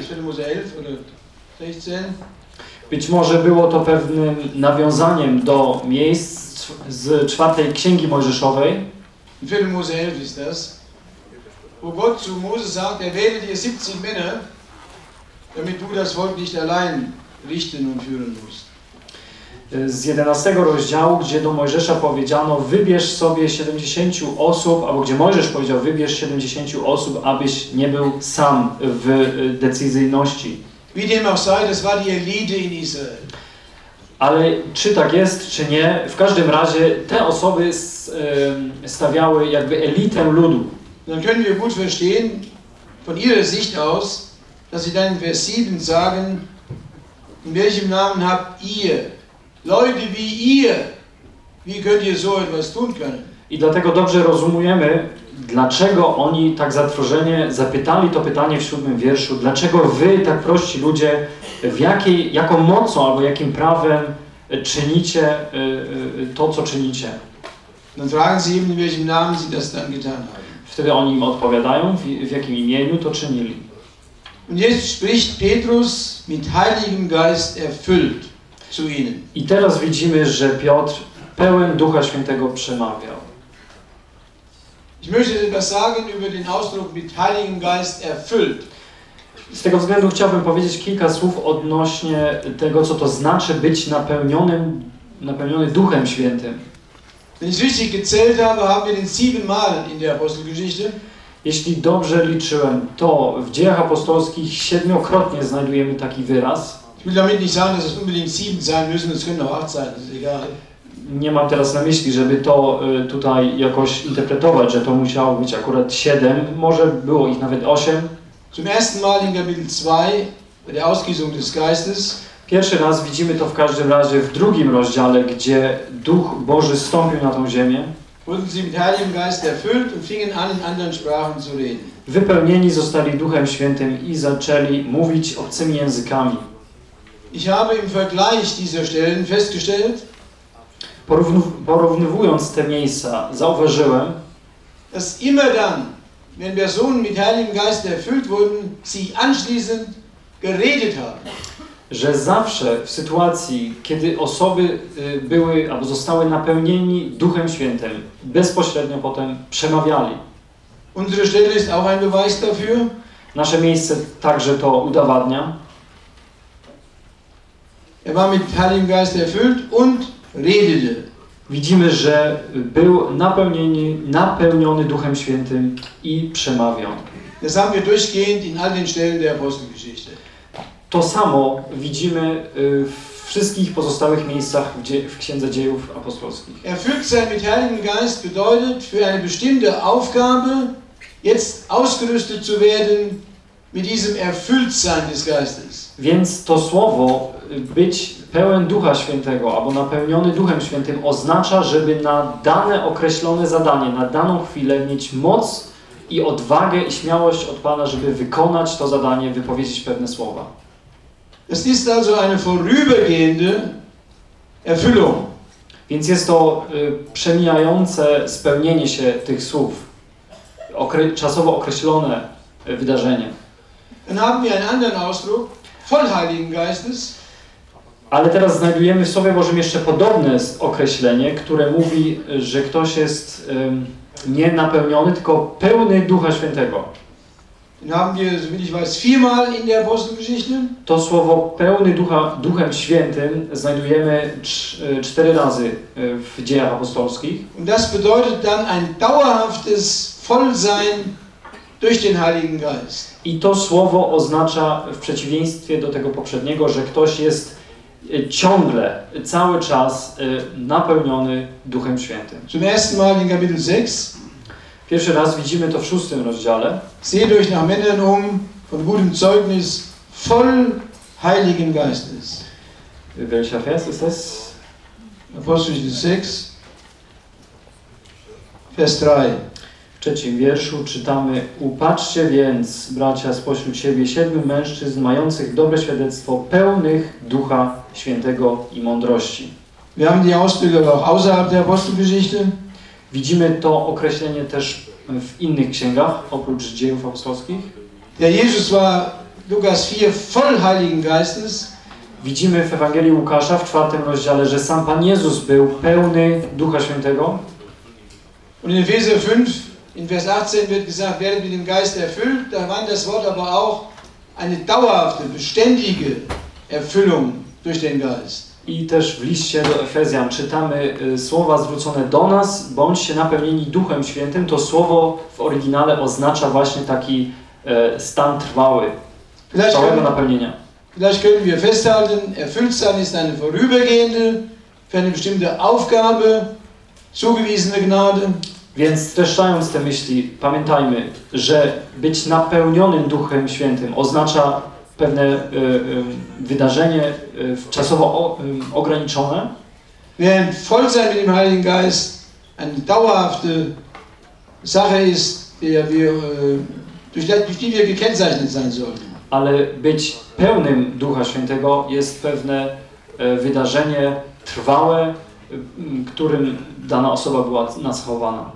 ist 4. Mose 11 oder 16. Być może było to pewnym nawiązaniem do miejsc z czwartej księgi Mojżeszowej, In 4. Mose 11 ist das, wo Gott zu Mose sagt, er wähle dir 70 Männer, damit du das Volk nicht allein richten und führen musst. z 11 rozdziału, gdzie do Mojżesza powiedziano wybierz sobie 70 osób, albo gdzie Mojżesz powiedział wybierz 70 osób, abyś nie był sam w decyzyjności. Wie dem auch sei, das war die Elite in Israel. Ale czy tak jest, czy nie, w każdym razie te osoby stawiały jakby elitę ludu. Dann können wir gut verstehen, von ihrer Sicht aus, dass sie dann in Vers 7 sagen, in welchem Namen habt ihr, Leute wie ihr, wie könnt ihr so etwas tun können? I dlatego dobrze rozumiemy, dlaczego oni tak zatrwożenie zapytali to pytanie w siódmym wierszu, dlaczego wy, tak prości ludzie, w jakiej, jaką mocą albo jakim prawem czynicie y, y, to, co czynicie. Wtedy oni im odpowiadają, w, w jakim imieniu to czynili. Und jetzt spricht Petrus mit Heiligem Geist erfüllt zu ihnen. I teraz widzimy, że Piotr pełen Ducha Świętego przemawiał. Ich möchte etwas sagen über den Ausdruck mit Heiligem Geist erfüllt. Z tego względu chciałbym powiedzieć kilka słów odnośnie tego, co to znaczy być napełnionym, napełniony Duchem Świętym. Wenn ich richtig gezählt habe, haben wir den siebenmal in der Apostelgeschichte. Jeśli dobrze liczyłem, to w dziejach apostolskich siedmiokrotnie znajdujemy taki wyraz. Ich will damit nicht sagen, dass es unbedingt sieben sein müssen, es können auch acht sein, das ist egal. Nie mam teraz na myśli, żeby to y, tutaj jakoś interpretować, że to musiało być akurat siedem, może było ich nawet osiem. Zum ersten Mal in Kapitel 2, bei der Ausgießung des Geistes, Pierwszy raz widzimy to w każdym razie w drugim rozdziale, gdzie Duch Boży stąpił na tą ziemię. Wurden sie mit Heiligem Geist erfüllt und fingen an, in anderen Sprachen zu reden. Wypełnieni zostali Duchem Świętym i zaczęli mówić obcymi językami. Ich habe im Vergleich dieser Stellen festgestellt, Porównywując te miejsca, zauważyłem, dass immer dann, wenn Personen mit Heiligem Geist erfüllt wurden, sie anschließend geredet haben. Że zawsze w sytuacji, kiedy osoby y, były albo zostały napełnieni Duchem Świętym, bezpośrednio potem przemawiali. Unsere Stelle ist auch ein Beweis dafür. Nasze miejsce także to udowadnia. Er war mit Heiligem Geist erfüllt und redete. Widzimy, że był napełnieni, napełniony Duchem Świętym i przemawiał. Das haben wir durchgehend in all den Stellen der Apostelgeschichte. To samo widzimy y, w wszystkich pozostałych miejscach w, Księdze Dziejów Apostolskich. Erfüllt sein mit Heiligem Geist bedeutet, für eine bestimmte Aufgabe jetzt ausgerüstet zu werden mit diesem Erfülltsein des Geistes. Więc to słowo y, być pełen Ducha Świętego albo napełniony Duchem Świętym oznacza, żeby na dane określone zadanie, na daną chwilę mieć moc i odwagę i śmiałość od Pana, żeby wykonać to zadanie, wypowiedzieć pewne słowa. Es ist also eine vorübergehende Erfüllung. Więc jest to y, przemijające spełnienie się tych słów, okre czasowo określone y, wydarzenie. Dann haben wir einen anderen Ausdruck, voll Heiligen Geistes. Ale teraz znajdujemy w Słowie Bożym jeszcze podobne określenie, które mówi, że ktoś jest ym, nie napełniony, tylko pełny Ducha Świętego. To słowo pełny Ducha, Duchem Świętym znajdujemy y, cztery razy y, w dziejach apostolskich. Und das bedeutet dann ein dauerhaftes Vollsein durch den Heiligen Geist. I to słowo oznacza w przeciwieństwie do tego poprzedniego, że ktoś jest y, ciągle, cały czas napełniony Duchem Świętym. Zum ersten Mal in Kapitel 6. Pierwszy raz widzimy to w szóstym rozdziale. Seht euch nach Männern um, von gutem Zeugnis, voll Heiligen Geistes. Welcher Vers ist das? Apostelgeschichte 6, Vers 3. W trzecim wierszu czytamy Upatrzcie więc, bracia, spośród siebie siedmiu mężczyzn mających dobre świadectwo, pełnych Ducha Świętego i mądrości. Wir haben die Ausdrücke auch außerhalb der Apostelgeschichte. Widzimy to określenie też w innych księgach, oprócz dziejów apostolskich. Der Jesus war, Lukas 4, voll Heiligen Geistes. Widzimy w Ewangelii Łukasza w czwartym rozdziale, że sam Pan Jezus był pełny Ducha Świętego. Und in Epheser 5, in Vers 18 wird gesagt, werdet mit dem Geist erfüllt. Da war das Wort aber auch eine dauerhafte, beständige Erfüllung durch den Geist. I też w liście do Efezjan czytamy y, słowa zwrócone do nas, bądźcie napełnieni Duchem Świętym. To słowo w oryginale oznacza właśnie taki e, stan trwały, Vielleicht całego können, napełnienia. vielleicht können wir festhalten, Erfülltsein ist eine vorübergehende, für eine bestimmte Aufgabe zugewiesene Gnade. Więc streszczając te myśli, pamiętajmy, że być napełnionym Duchem Świętym oznacza pewne y, y, wydarzenie y, czasowo ograniczone, Während Vollsein mit dem Heiligen Geist eine dauerhafte Sache ist, der wir, durch, die- durch die wir gekennzeichnet sein sollten. ale być pełnym Ducha Świętego jest pewne e, wydarzenie trwałe, którym dana osoba była nacechowana.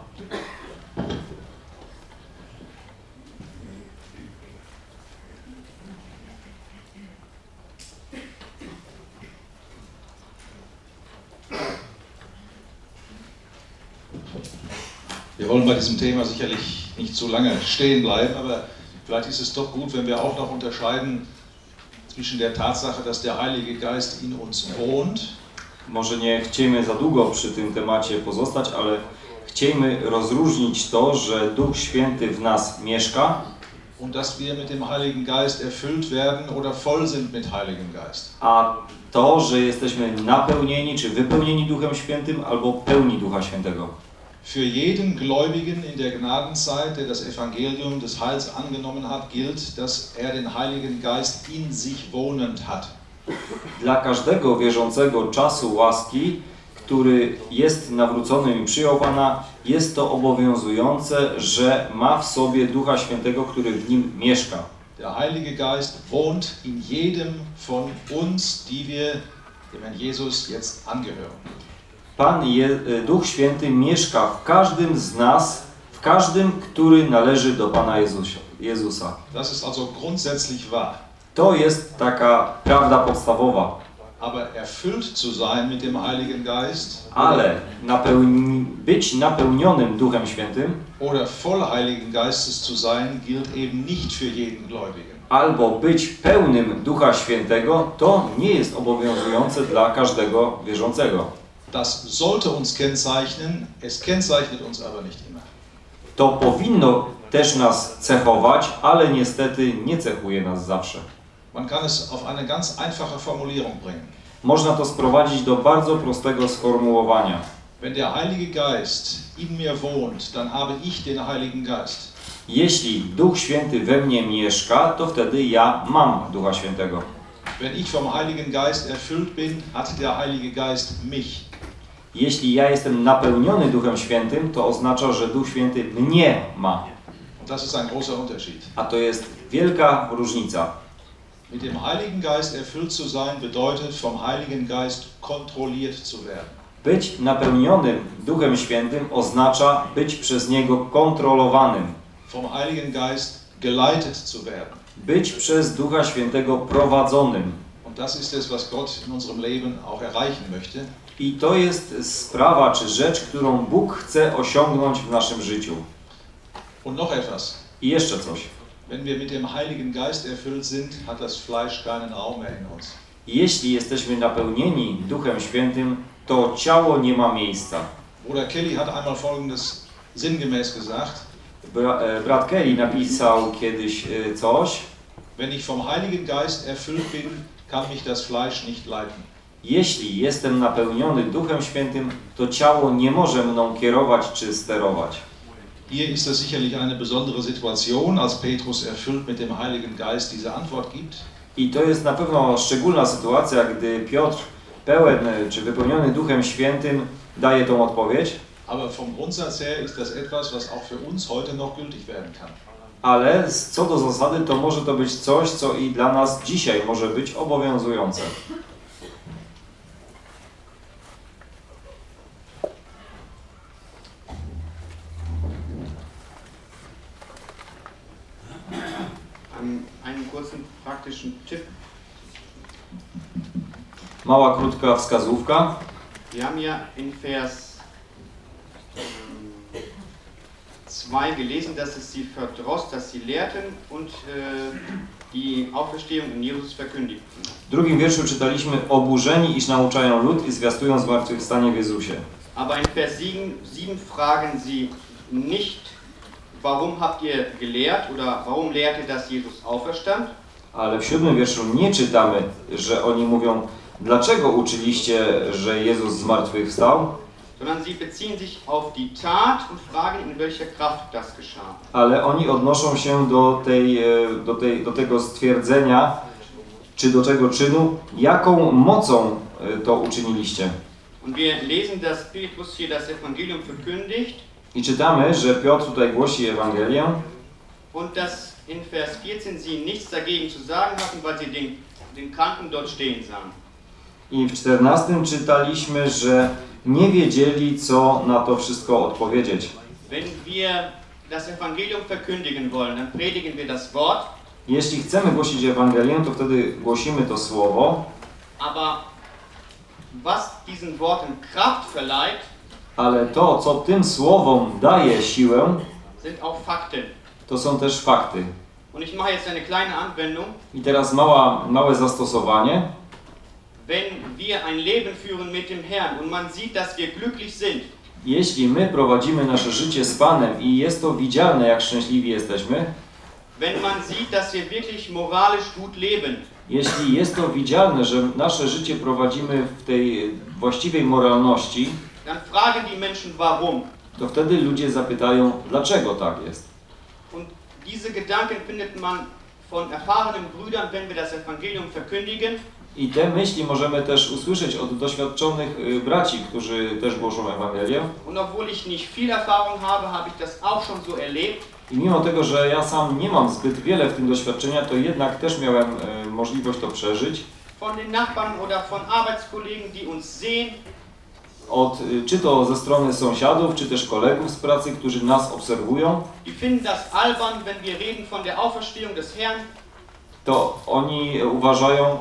Wir wollen bei diesem Thema sicherlich nicht zu lange stehen bleiben, aber vielleicht ist es doch gut, wenn wir auch noch unterscheiden zwischen der Tatsache, dass der Heilige Geist in uns wohnt Może nie chciejmy za długo przy tym temacie pozostać, ale chciejmy rozróżnić to, że Duch Święty w nas mieszka und dass wir mit dem Heiligen Geist erfüllt werden oder voll sind mit Heiligem Geist. a to, że jesteśmy napełnieni czy wypełnieni Duchem Świętym albo pełni Ducha Świętego. Für jeden Gläubigen in der Gnadenzeit, der das Evangelium des Heils angenommen hat, gilt, dass er den Heiligen Geist in sich wohnend hat. Dla każdego wierzącego czasu łaski, który jest nawróconym i przyjął Pana, jest to obowiązujące, że ma w sobie Ducha Świętego, który w nim mieszka. Der Heilige Geist wohnt in jedem von uns, die wir dem Herrn Jesus jetzt angehören. Pan je, Duch Święty mieszka w każdym z nas, w każdym, który należy do Pana Jezusia, Jezusa. Das ist also grundsätzlich wahr. To jest taka prawda podstawowa, Aber erfüllt zu sein mit dem Heiligen Geist ale napełni, być napełnionym Duchem Świętym oder voll Heiligen Geistes zu sein, gilt eben nicht für jeden Gläubigen. albo być pełnym Ducha Świętego, to nie jest obowiązujące dla każdego wierzącego. Das sollte uns kennzeichnen, es kennzeichnet uns aber nicht immer. To powinno też nas cechować, ale niestety nie cechuje nas zawsze. Man kann es auf eine ganz einfache Formulierung bringen. Można to sprowadzić do bardzo prostego sformułowania. Wenn der Heilige Geist in mir wohnt, dann habe ich den Heiligen Geist. Jeśli Duch Święty we mnie mieszka, to wtedy ja mam Ducha Świętego. Wenn ich vom Heiligen Geist erfüllt bin, hat der Heilige Geist mich. Jeśli ja jestem napełniony Duchem Świętym, to oznacza, że Duch Święty mnie ma. Das ist ein großer Unterschied. A to jest wielka różnica. Mit dem Heiligen Geist erfüllt zu sein bedeutet, vom Heiligen Geist kontrolliert zu werden. Być napełnionym Duchem Świętym oznacza być przez Niego kontrolowanym. Vom Heiligen Geist geleitet zu werden. Być przez Ducha Świętego prowadzonym. Und das ist es, was Gott in unserem Leben auch erreichen möchte. I to jest sprawa czy rzecz, którą Bóg chce osiągnąć w naszym życiu. Und noch etwas. I jeszcze coś. Wenn wir mit dem Heiligen Geist erfüllt sind, hat das Fleisch keinen Raum mehr in uns. Jeśli jesteśmy napełnieni Duchem Świętym, to ciało nie ma miejsca. Bruder Kelly hat einmal Folgendes sinngemäß gesagt. Bra, e, brat Kelly napisał kiedyś e, coś. Wenn ich vom Heiligen Geist erfüllt bin, kann mich das Fleisch nicht leiten. Jeśli jestem napełniony Duchem Świętym, to ciało nie może mną kierować czy sterować. Hier ist das sicherlich eine besondere Situation, als Petrus erfüllt mit dem Heiligen Geist diese Antwort gibt. I to jest na pewno szczególna sytuacja, gdy Piotr pełen czy wypełniony Duchem Świętym daje tą odpowiedź, Aber vom Grundsatz her ist das etwas, was auch für uns heute noch gültig werden kann. ale z- co do zasady to może to być coś, co i dla nas dzisiaj może być obowiązujące. Einen, einen kurzen praktischen Tipp. Mała, krótka wskazówka. Wir haben ja in Vers 2 gelesen, dass es sie verdross, dass sie lehrten und äh, die Auferstehung in Jesus verkündigten. W drugim wierszu czytaliśmy oburzeni, iż nauczają lud i zwiastują zmartwychwstanie w Jezusie. Aber in Vers 7, 7 fragen sie nicht, warum habt ihr gelehrt oder warum lehrt ihr, dass Jesus auferstand, Ale w siódmym wierszu nie czytamy, że oni mówią, dlaczego uczyliście, że Jezus zmartwychwstał, sondern sie beziehen sich auf die Tat und fragen, in welcher Kraft das geschah. ale oni odnoszą się do, tej, e, do, tej, do tego stwierdzenia, czy do tego czynu, jaką mocą e, to uczyniliście. Und wir lesen, dass Petrus hier das Evangelium verkündigt I czytamy, że Piotr tutaj głosi Ewangelię und dass in Vers 14 sie nichts dagegen zu sagen hatten, weil sie den, den Kranken dort stehen sahen. i w 14 czytaliśmy, że nie wiedzieli, co na to wszystko odpowiedzieć. Wenn wir das Evangelium verkündigen wollen, dann predigen wir das Wort, Jeśli chcemy głosić Ewangelię, to wtedy głosimy to słowo, aber was diesen Worten Kraft verleiht, ale to, co tym słowom daje siłę, to są też fakty. I teraz mała, małe zastosowanie. Jeśli my prowadzimy nasze życie z Panem i jest to widzialne, jak szczęśliwi jesteśmy, jeśli jest to widzialne, że nasze życie prowadzimy w tej właściwej moralności, dann fragen die Menschen warum. to wtedy ludzie zapytają, dlaczego tak jest. Und diese Gedanken findet man von erfahrenen Brüdern, wenn wir das Evangelium verkündigen. I te myśli możemy też usłyszeć od doświadczonych y, braci, którzy też głoszą Ewangelię. Und obwohl ich nicht viel Erfahrung habe, habe ich das auch schon so erlebt. I mimo tego, że ja sam nie mam zbyt wiele w tym doświadczenia, to jednak też miałem y, możliwość to przeżyć. Von den Nachbarn oder von Arbeitskollegen, die uns sehen od, y, czy to ze strony sąsiadów, czy też kolegów z pracy, którzy nas obserwują, to oni uważają,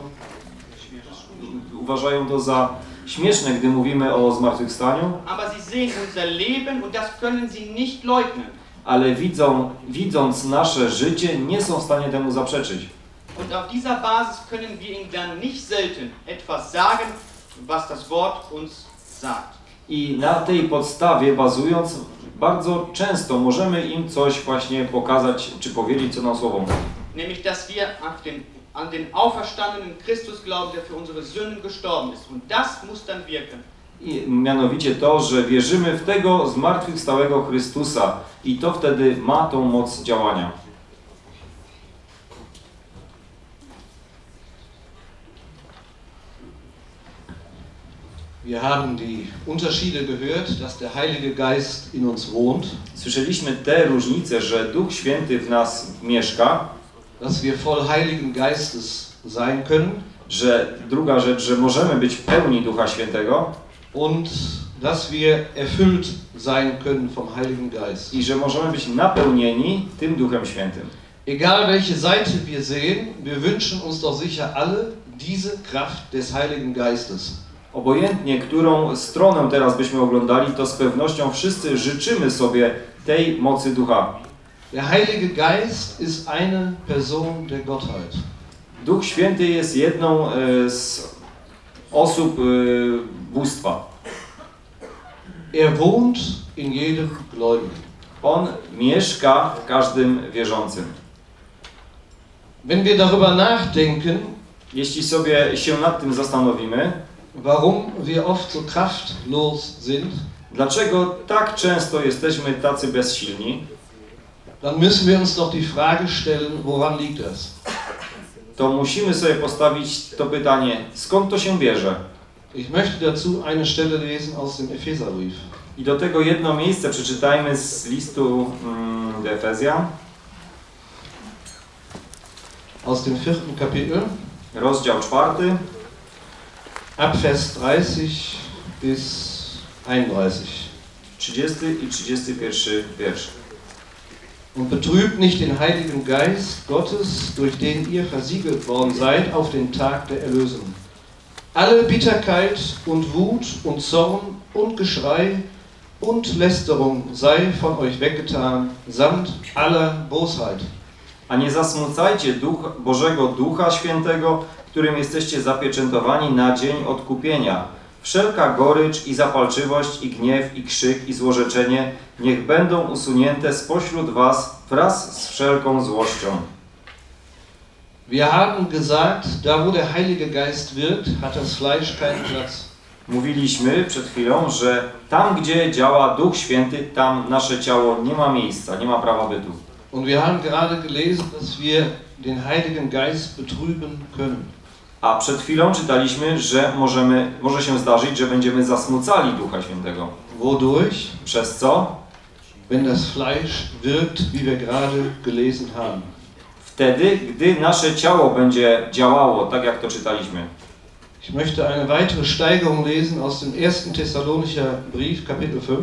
uważają to za śmieszne, gdy mówimy o zmartwychwstaniu, ale widzą, widząc nasze życie, nie są w stanie temu zaprzeczyć. Und auf dieser Basis können wir ihnen dann nicht selten etwas sagen, was das Wort uns. I na tej podstawie, bazując, bardzo często możemy im coś właśnie pokazać, czy powiedzieć, co nam słowo mówi. Nämlich, dass wir auf den, an den auferstandenen Christus glauben, der für unsere Sünden gestorben ist. Und das muss dann wirken. I mianowicie to, że wierzymy w tego zmartwychwstałego Chrystusa i to wtedy ma tą moc działania. Wir haben die Unterschiede gehört, dass der Heilige Geist in uns wohnt, Słyszeliśmy te różnice, że Duch Święty w nas mieszka, dass wir voll Heiligen Geistes sein können że druga rzecz, że możemy być pełni Ducha Świętego und dass wir erfüllt sein können vom Heiligen Geist. i że możemy być napełnieni tym Duchem Świętym. Egal welche Seite wir sehen, wir wünschen uns doch sicher alle diese Kraft des Heiligen Geistes. Obojętnie, którą stronę teraz byśmy oglądali, to z pewnością wszyscy życzymy sobie tej mocy Ducha. Der Heilige Geist ist eine Person der Gottheit. Duch Święty jest jedną e, z osób e, bóstwa. Er wohnt in jedem Gläubigen. On mieszka w każdym wierzącym. Wenn wir darüber nachdenken, Jeśli sobie się nad tym zastanowimy, warum wir oft so kraftlos sind, dlaczego tak często jesteśmy tacy bezsilni, dann müssen wir uns doch die Frage stellen, woran liegt das? to musimy sobie postawić to pytanie, skąd to się bierze? Ich möchte dazu eine Stelle lesen aus dem Epheserbrief. I do tego jedno miejsce przeczytajmy z listu mm, do Efezjan, Aus dem vierten Kapitel, rozdział czwarty, ab Vers 30 bis 31. 30 i 31 wiersz. Und betrübt nicht den Heiligen Geist Gottes, durch den ihr versiegelt worden seid auf den Tag der Erlösung. Alle Bitterkeit und Wut und Zorn und Geschrei und Lästerung sei von euch weggetan, samt aller Bosheit. A nie zasmucajcie duch, Bożego Ducha Świętego, którym jesteście zapieczętowani na dzień odkupienia. Wszelka gorycz i zapalczywość i gniew i krzyk i złorzeczenie niech będą usunięte spośród was wraz z wszelką złością. Wir haben gesagt, da wo der Heilige Geist wirkt, hat das Fleisch keinen Platz. Mówiliśmy przed chwilą, że tam, gdzie działa Duch Święty, tam nasze ciało nie ma miejsca, nie ma prawa bytu. Und wir haben gerade gelesen, dass wir den Heiligen Geist betrüben können. A przed chwilą czytaliśmy, że możemy, może się zdarzyć, że będziemy zasmucali Ducha Świętego. Wodurch? Przez co? Wenn das Fleisch wirkt, wie wir gerade gelesen haben. Wtedy, gdy nasze ciało będzie działało, tak jak to czytaliśmy. Ich möchte eine weitere Steigerung lesen aus dem 1. Thessalonicher Brief, Kapitel 5.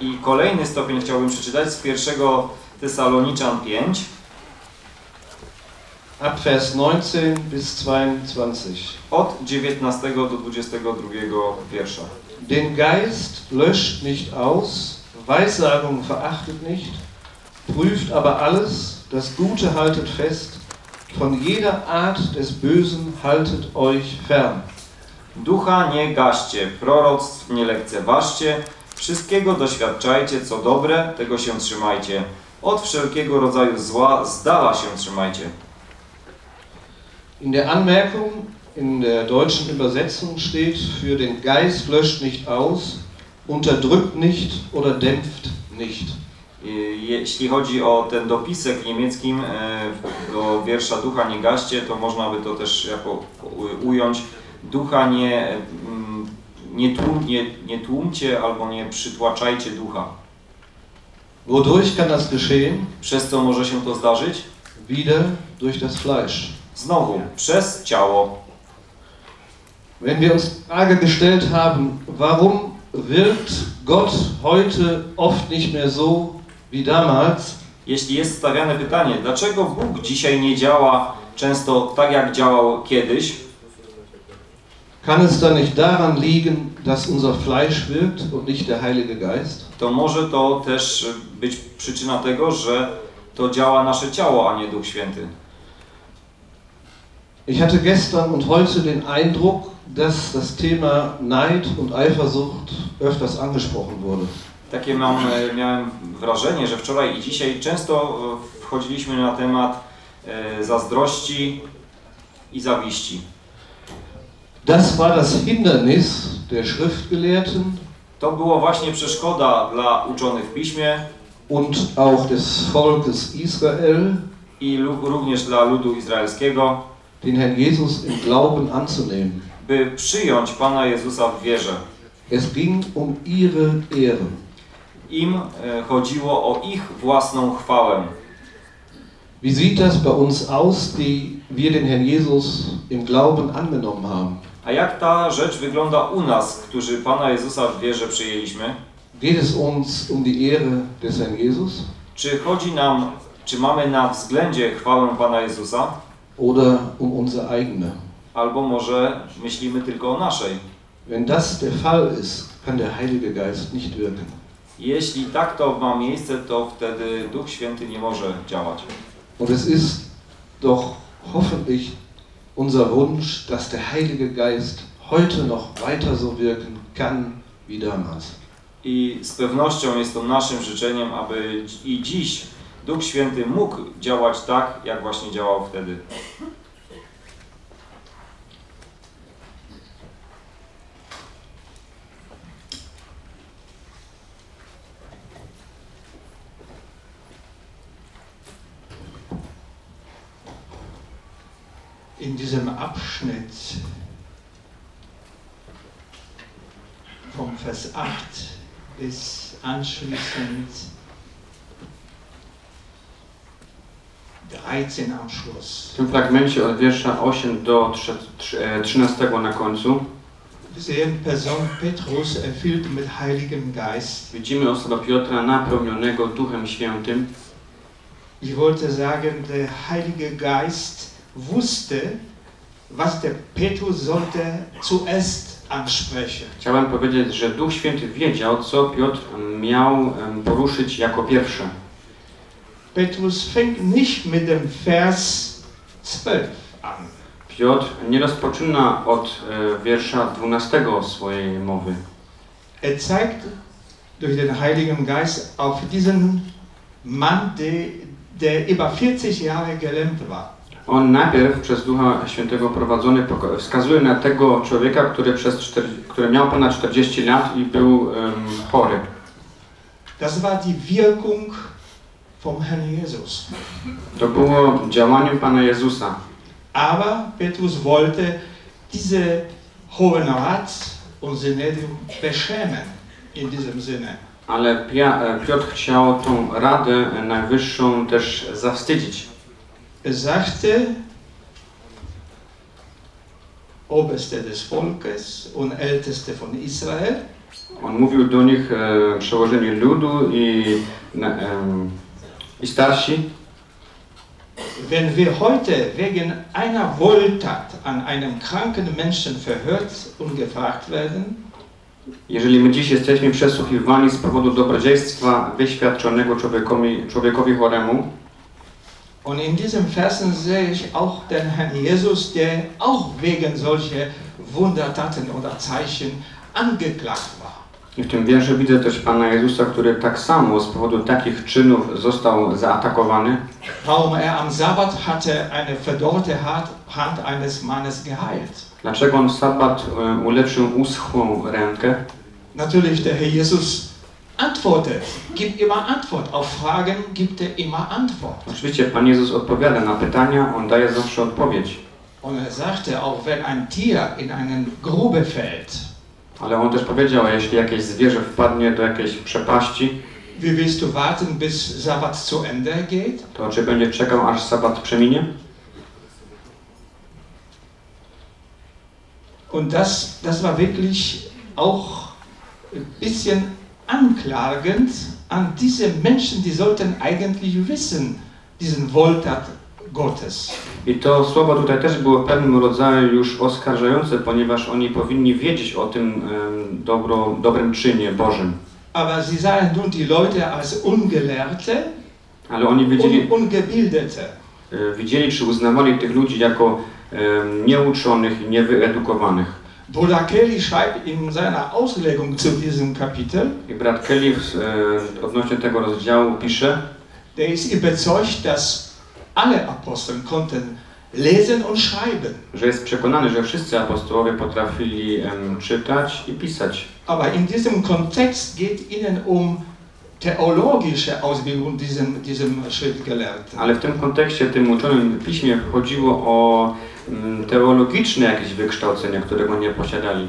I kolejny stopień chciałbym przeczytać z pierwszego Tesaloniczan 5, ab Vers 19 bis 22. od 19 do 22 wiersza. Den Geist löscht nicht aus, Weissagung verachtet nicht, prüft aber alles, das Gute haltet fest, von jeder Art des Bösen haltet euch fern. Ducha nie gaście, proroctw nie lekceważcie, wszystkiego doświadczajcie, co dobre, tego się trzymajcie. Od wszelkiego rodzaju zła z dala się trzymajcie. In der Anmerkung in der deutschen Übersetzung steht, für den Geist löscht nicht aus, unterdrückt nicht oder dämpft nicht. I Jeśli chodzi o ten dopisek w niemieckim e, do wiersza Ducha nie gaście, to można by to też jako ująć. Ducha nie, mm, nie, tłum, nie, nie tłumcie albo nie przytłaczajcie ducha. Wodurch kann das geschehen? Przez co może się to zdarzyć? Wieder durch das Fleisch. Znowu, przez ciało. Wenn wir uns Frage gestellt haben, warum wirkt Gott heute oft nicht mehr so wie damals, Jeśli jest stawiane pytanie, dlaczego Bóg dzisiaj nie działa często tak, jak działał kiedyś, kann es dann nicht daran liegen, dass unser Fleisch wirkt und nicht der Heilige Geist? to może to też być przyczyna tego, że to działa nasze ciało, a nie Duch Święty. Ich hatte gestern und heute den Eindruck, dass das Thema Neid und Eifersucht öfters angesprochen wurde. Takie mam, e, miałem wrażenie, że wczoraj i dzisiaj często e, wchodziliśmy na temat e, zazdrości i zawiści. Das war das Hindernis der Schriftgelehrten To było właśnie przeszkoda dla uczonych w piśmie und auch des Volkes Israel, i również dla ludu izraelskiego, den Herrn Jesus im Glauben anzunehmen. by przyjąć Pana Jezusa w wierze. Es ging um ihre Ehre. Im e, chodziło o ich własną chwałę. Wie sieht das bei uns aus, die wir den Herrn Jesus im Glauben angenommen haben? A jak ta rzecz wygląda u nas, którzy Pana Jezusa w wierze przyjęliśmy? Geht es uns um die Ehre des Herrn Jesus Czy chodzi nam, czy mamy na względzie chwałę Pana Jezusa? Oder um unsere eigene? Albo może myślimy tylko o naszej? Wenn das der Fall ist, kann der Heilige Geist nicht wirken. Jeśli tak to ma miejsce, to wtedy Duch Święty nie może działać. Und es ist doch hoffentlich unser Wunsch, dass der Heilige Geist heute noch weiter so wirken kann wie damals. I z pewnością jest to naszym życzeniem, aby i dziś Duch Święty mógł działać tak, jak właśnie działał wtedy. in diesem Abschnitt vom Vers 8 bis anschließend 13 am Schluss. W tym fragmencie od wiersza 8 do trze- trz- e, 13 na końcu widzimy osobę Piotra napełnionego Duchem Świętym. Ich wollte sagen, der Heilige Geist wusste, was der Petrus sollte zuerst ansprechen. Chciałem powiedzieć, że Duch Święty wiedział, co Piotr miał poruszyć jako pierwsze. Petrus fängt nicht mit dem Vers 12 an. Piotr nie rozpoczyna od e, wiersza 12 swojej mowy. Er zeigt durch den Heiligen Geist auf diesen Mann, der, der über 40 Jahre gelähmt war. On najpierw przez Ducha Świętego prowadzony wskazuje na tego człowieka, który, przez czter- który miał ponad 40 lat i był em, chory. Das war die Wirkung vom Herrn Jesus. To było działaniem Pana Jezusa. Aber Petrus wollte diese Hohen und Synedium beschämen in diesem Sinne. Ale e, Piotr chciał tą Radę Najwyższą też zawstydzić. Er sagte, Oberste des Volkes und Älteste von Israel, On mówił do nich e, przełożeni ludu i, em, i starsi. wenn wir heute wegen einer Wohltat an einem kranken Menschen verhört und gefragt werden, Jeżeli my dziś jesteśmy przesłuchiwani z powodu dobrodziejstwa wyświadczonego człowiekowi, człowiekowi choremu, und in diesen Versen sehe ich auch den Herrn Jesus, der auch wegen solcher Wundertaten oder Zeichen angeklagt war. I w tym wierszu widzę też Pana Jezusa, który tak samo z powodu takich czynów został zaatakowany, Warum er am Sabbat hatte eine verdorrte Hand eines Mannes geheilt. dlaczego on w sabat e, uleczył uschłą rękę. Natürlich, der Herr Jesus antwortet, gibt immer Antwort. Auf Fragen gibt er immer Antwort. Oczywiście Pan Jezus odpowiada na pytania, On daje zawsze odpowiedź. Und er sagte, auch wenn ein Tier in eine Grube fällt, Ale On też powiedział, jeśli jakieś zwierzę wpadnie do jakiejś przepaści, wie willst du warten, bis Sabbat zu Ende geht? to czy będzie czekał, aż sabat przeminie? Und das, das war wirklich auch ein bisschen anklagend an diese Menschen, die sollten eigentlich wissen, diesen Wohltat Gottes. I to słowo tutaj też było w pewnym rodzaju już oskarżające, ponieważ oni powinni wiedzieć o tym dobro, dobrym czynie Bożym. Aber sie sahen nun die Leute als Ungelehrte Ale oni wiedzieli, und Ungebildete. e, widzieli czy uznawali tych ludzi jako nieuczonych i niewyedukowanych. Bruder Kelly schreibt in seiner Auslegung zu diesem Kapitel, I brat Kelly w- e, odnośnie tego rozdziału pisze, der ist überzeugt, dass alle Apostel konnten lesen und schreiben. że jest przekonany, że wszyscy apostołowie potrafili em, czytać i pisać. Aber in diesem Kontext geht ihnen um theologische Ausbildung diesem, diesem Schriftgelehrten. Ale w tym kontekście, tym uczonym piśmie chodziło o mm, teologiczne jakieś wykształcenie, którego nie posiadali.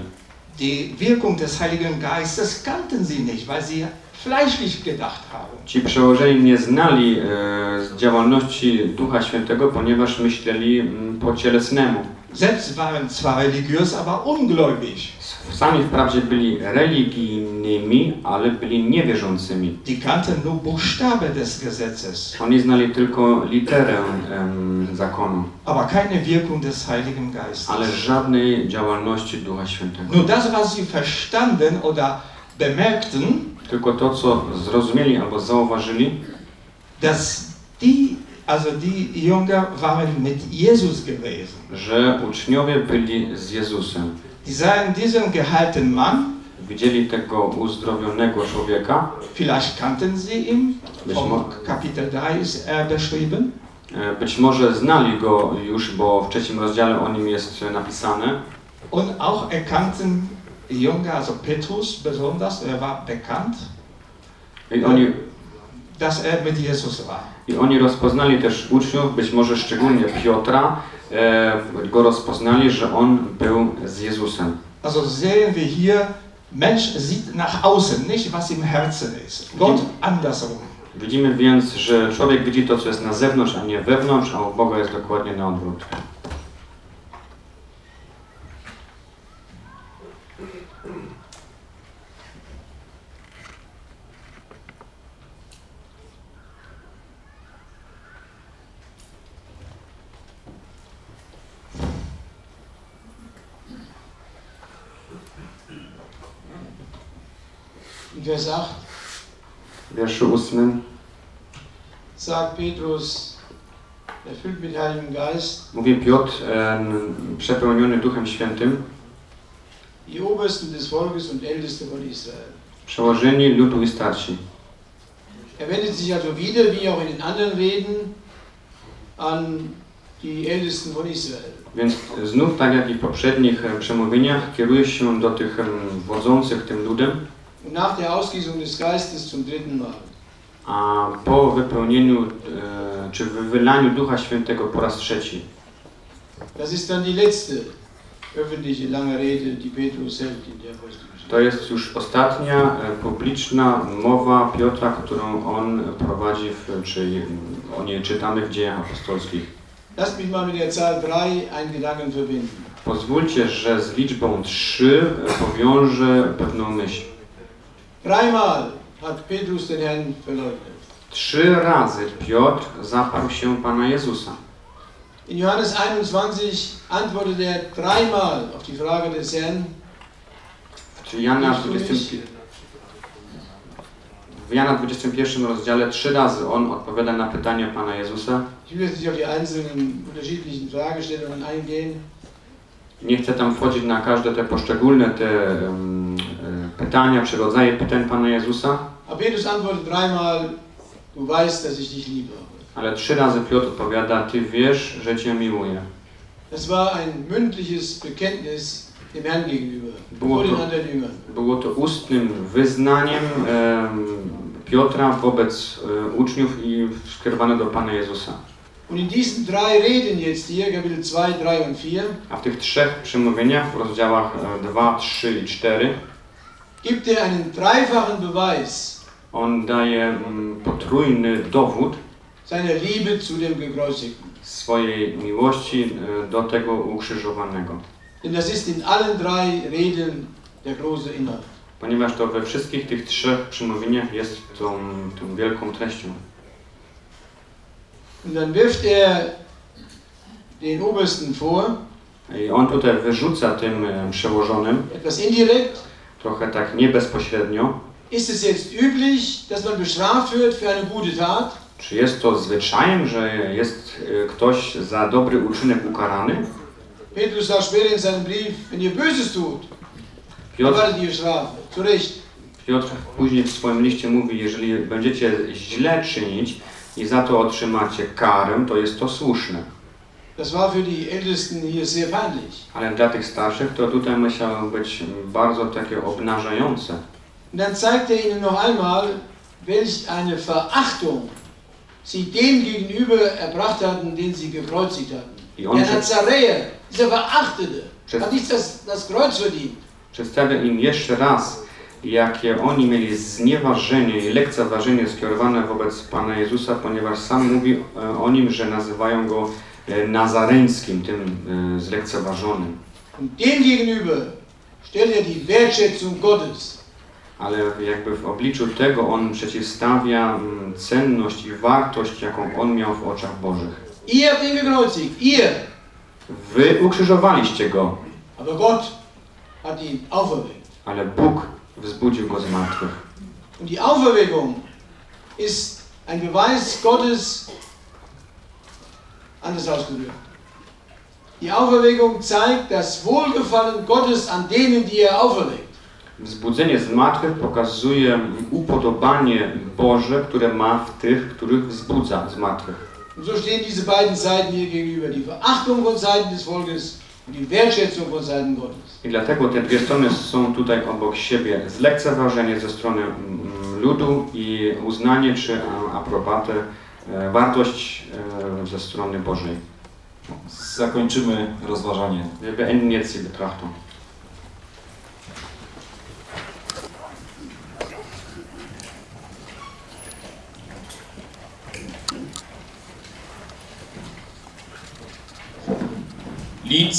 Die Wirkung des Heiligen Geistes kannten sie nicht, weil sie fleischlich gedacht haben. Ci przełożeni nie znali e, działalności Ducha Świętego, ponieważ myśleli mm, po cielesnemu. Selbst waren zwar religiös, aber ungläubig. Sami wprawdzie byli religijnymi, ale byli niewierzącymi. Die kannten nur Buchstabe des Gesetzes, Oni znali tylko literę em, zakonu, aber keine Wirkung des Heiligen Geistes. ale żadnej działalności Ducha Świętego. Nur das, was sie verstanden oder bemerkten, Tylko to, co zrozumieli albo zauważyli, dass die, also die Jünger waren mit Jesus gewesen. że uczniowie byli z Jezusem. Die sahen diesen geheilten Mann, Widzieli tego uzdrowionego człowieka, vielleicht kannten sie ihn, Być mo- Kapitel 3 ist er beschrieben, e, być może znali go już, bo w trzecim rozdziale o nim jest napisane. und auch erkannten die Jünger, also Petrus besonders, er war bekannt, I oni, dass er mit Jesus war. I oni rozpoznali też uczniów, być może szczególnie Piotra, e, go rozpoznali, że on był z Jezusem. Also sehen wir hier, Mensch sieht nach außen, nicht was im Herzen ist. Gott andersrum. Widzimy więc, że człowiek widzi to, co jest na zewnątrz, a nie wewnątrz, a u Boga jest dokładnie na odwrót. 8 W wierszu ósmym sagt Petrus, erfüllt mit Heiligem Geist, mówi Piotr, e, przepełniony Duchem Świętym, die Obersten des Volkes und Älteste von Israel. przełożeni ludu i starsi. Er wendet sich also wieder, wie auch in den anderen Reden, an die Ältesten von Israel. Więc znów, tak jak i w poprzednich e, przemówieniach, kieruje się do tych wodzących tym ludem, Und nach der Ausgießung des Geistes zum dritten Mal. a po wypełnieniu e, czy wy- wylaniu Ducha Świętego po raz trzeci. Das ist dann die letzte öffentliche lange Rede, die Petrus hält in der Apostelgeschichte. To jest już ostatnia e, publiczna mowa Piotra, którą on prowadzi, w, czy o niej czytamy w dziejach apostolskich. Lasst mich mal mit der Zahl 3 einen Gedanken verbinden. Pozwólcie, że z liczbą 3 powiążę pewną myśl. Dreimal hat Petrus den Herrn verleugnet. Trzy razy Piotr zaparł się Pana Jezusa. In Johannes 21 antwortet er dreimal auf die Frage des Herrn, Czyli Jana w, Bist du 20, nicht- w Jana 21 rozdziale trzy razy on odpowiada na pytanie Pana Jezusa. Nie chcę tam wchodzić na każde te poszczególne te e, pytania, czy rodzaje pytań Pana Jezusa, aber Petrus antwortet dreimal, du weißt, dass ich dich liebe. ale trzy razy Piotr odpowiada, Ty wiesz, że Cię miłuję. Das war ein mündliches Bekenntnis dem Herrn gegenüber, Było to, było to ustnym wyznaniem em, Piotra wobec e, uczniów i skierowane do Pana Jezusa. Und in diesen drei Reden jetzt hier, Kapitel 2, 3 und 4, A w tych trzech przemówieniach w rozdziałach 2, 3 i 4 gibt er einen dreifachen Beweis on daje mm, potrójny dowód seiner Liebe zu dem Gekreuzigten. swojej miłości e, do tego ukrzyżowanego. Denn das ist in allen drei Reden der große Inhalt. ponieważ to we wszystkich tych trzech przemówieniach jest tą, tą wielką treścią. Und dann wirft er den Obersten vor, I on tutaj wyrzuca tym e, przełożonym, etwas indirekt, trochę tak nie bezpośrednio, ist es jetzt üblich, dass man bestraft wird für eine gute Tat? czy jest to zwyczajem, że jest e, ktoś za dobry uczynek ukarany? Petrus sagt später in seinem Brief, wenn ihr Böses tut, Piotr, erwartet ihr Strafe. Zu Recht. Piotr później w swoim liście mówi, jeżeli będziecie źle czynić i za to otrzymacie karę, to jest to słuszne. Das war für die Ältesten hier sehr peinlich. Ale dla tych starszych to tutaj musiało być bardzo takie obnażające. Und dann zeigt er ihnen noch einmal, welch eine Verachtung sie dem gegenüber erbracht hatten, den sie gekreuzigt hatten. I on Der Nazaräer, dieser Verachtete, Przez- hat nicht das, das Kreuz verdient. przedstawia im jeszcze raz, jakie oni mieli znieważenie i lekceważenie skierowane wobec Pana Jezusa, ponieważ sam mówi e, o nim, że nazywają go nazareńskim, tym e, zlekceważonym. Und dem gegenüber stellt er die Wertschätzung Gottes. Ale jakby w obliczu tego on przeciwstawia cenność i wartość, jaką on miał w oczach Bożych. Ihr habt ihn gekreuzigt, ihr. Wy ukrzyżowaliście go, Aber Gott hat ihn auferweckt. ale Bóg wzbudził go z martwych. Und die Auferweckung ist ein Beweis Gottes, anders ausgedrückt. Die Auferweckung zeigt das Wohlgefallen Gottes an denen, die er auferweckt. Wzbudzenie z martwych pokazuje upodobanie Boże, które ma w tych, których wzbudza z martwych. Und so stehen diese beiden Seiten hier gegenüber. Die Verachtung von Seiten des Volkes und die Wertschätzung von Seiten Gottes. I dlatego te dwie strony są tutaj obok siebie. Zlekceważenie ze strony mm, ludu i uznanie czy aprobatę, wartość e, ze strony Bożej. Zakończymy rozważanie. Wir beenden jetzt die Betrachtung. Lied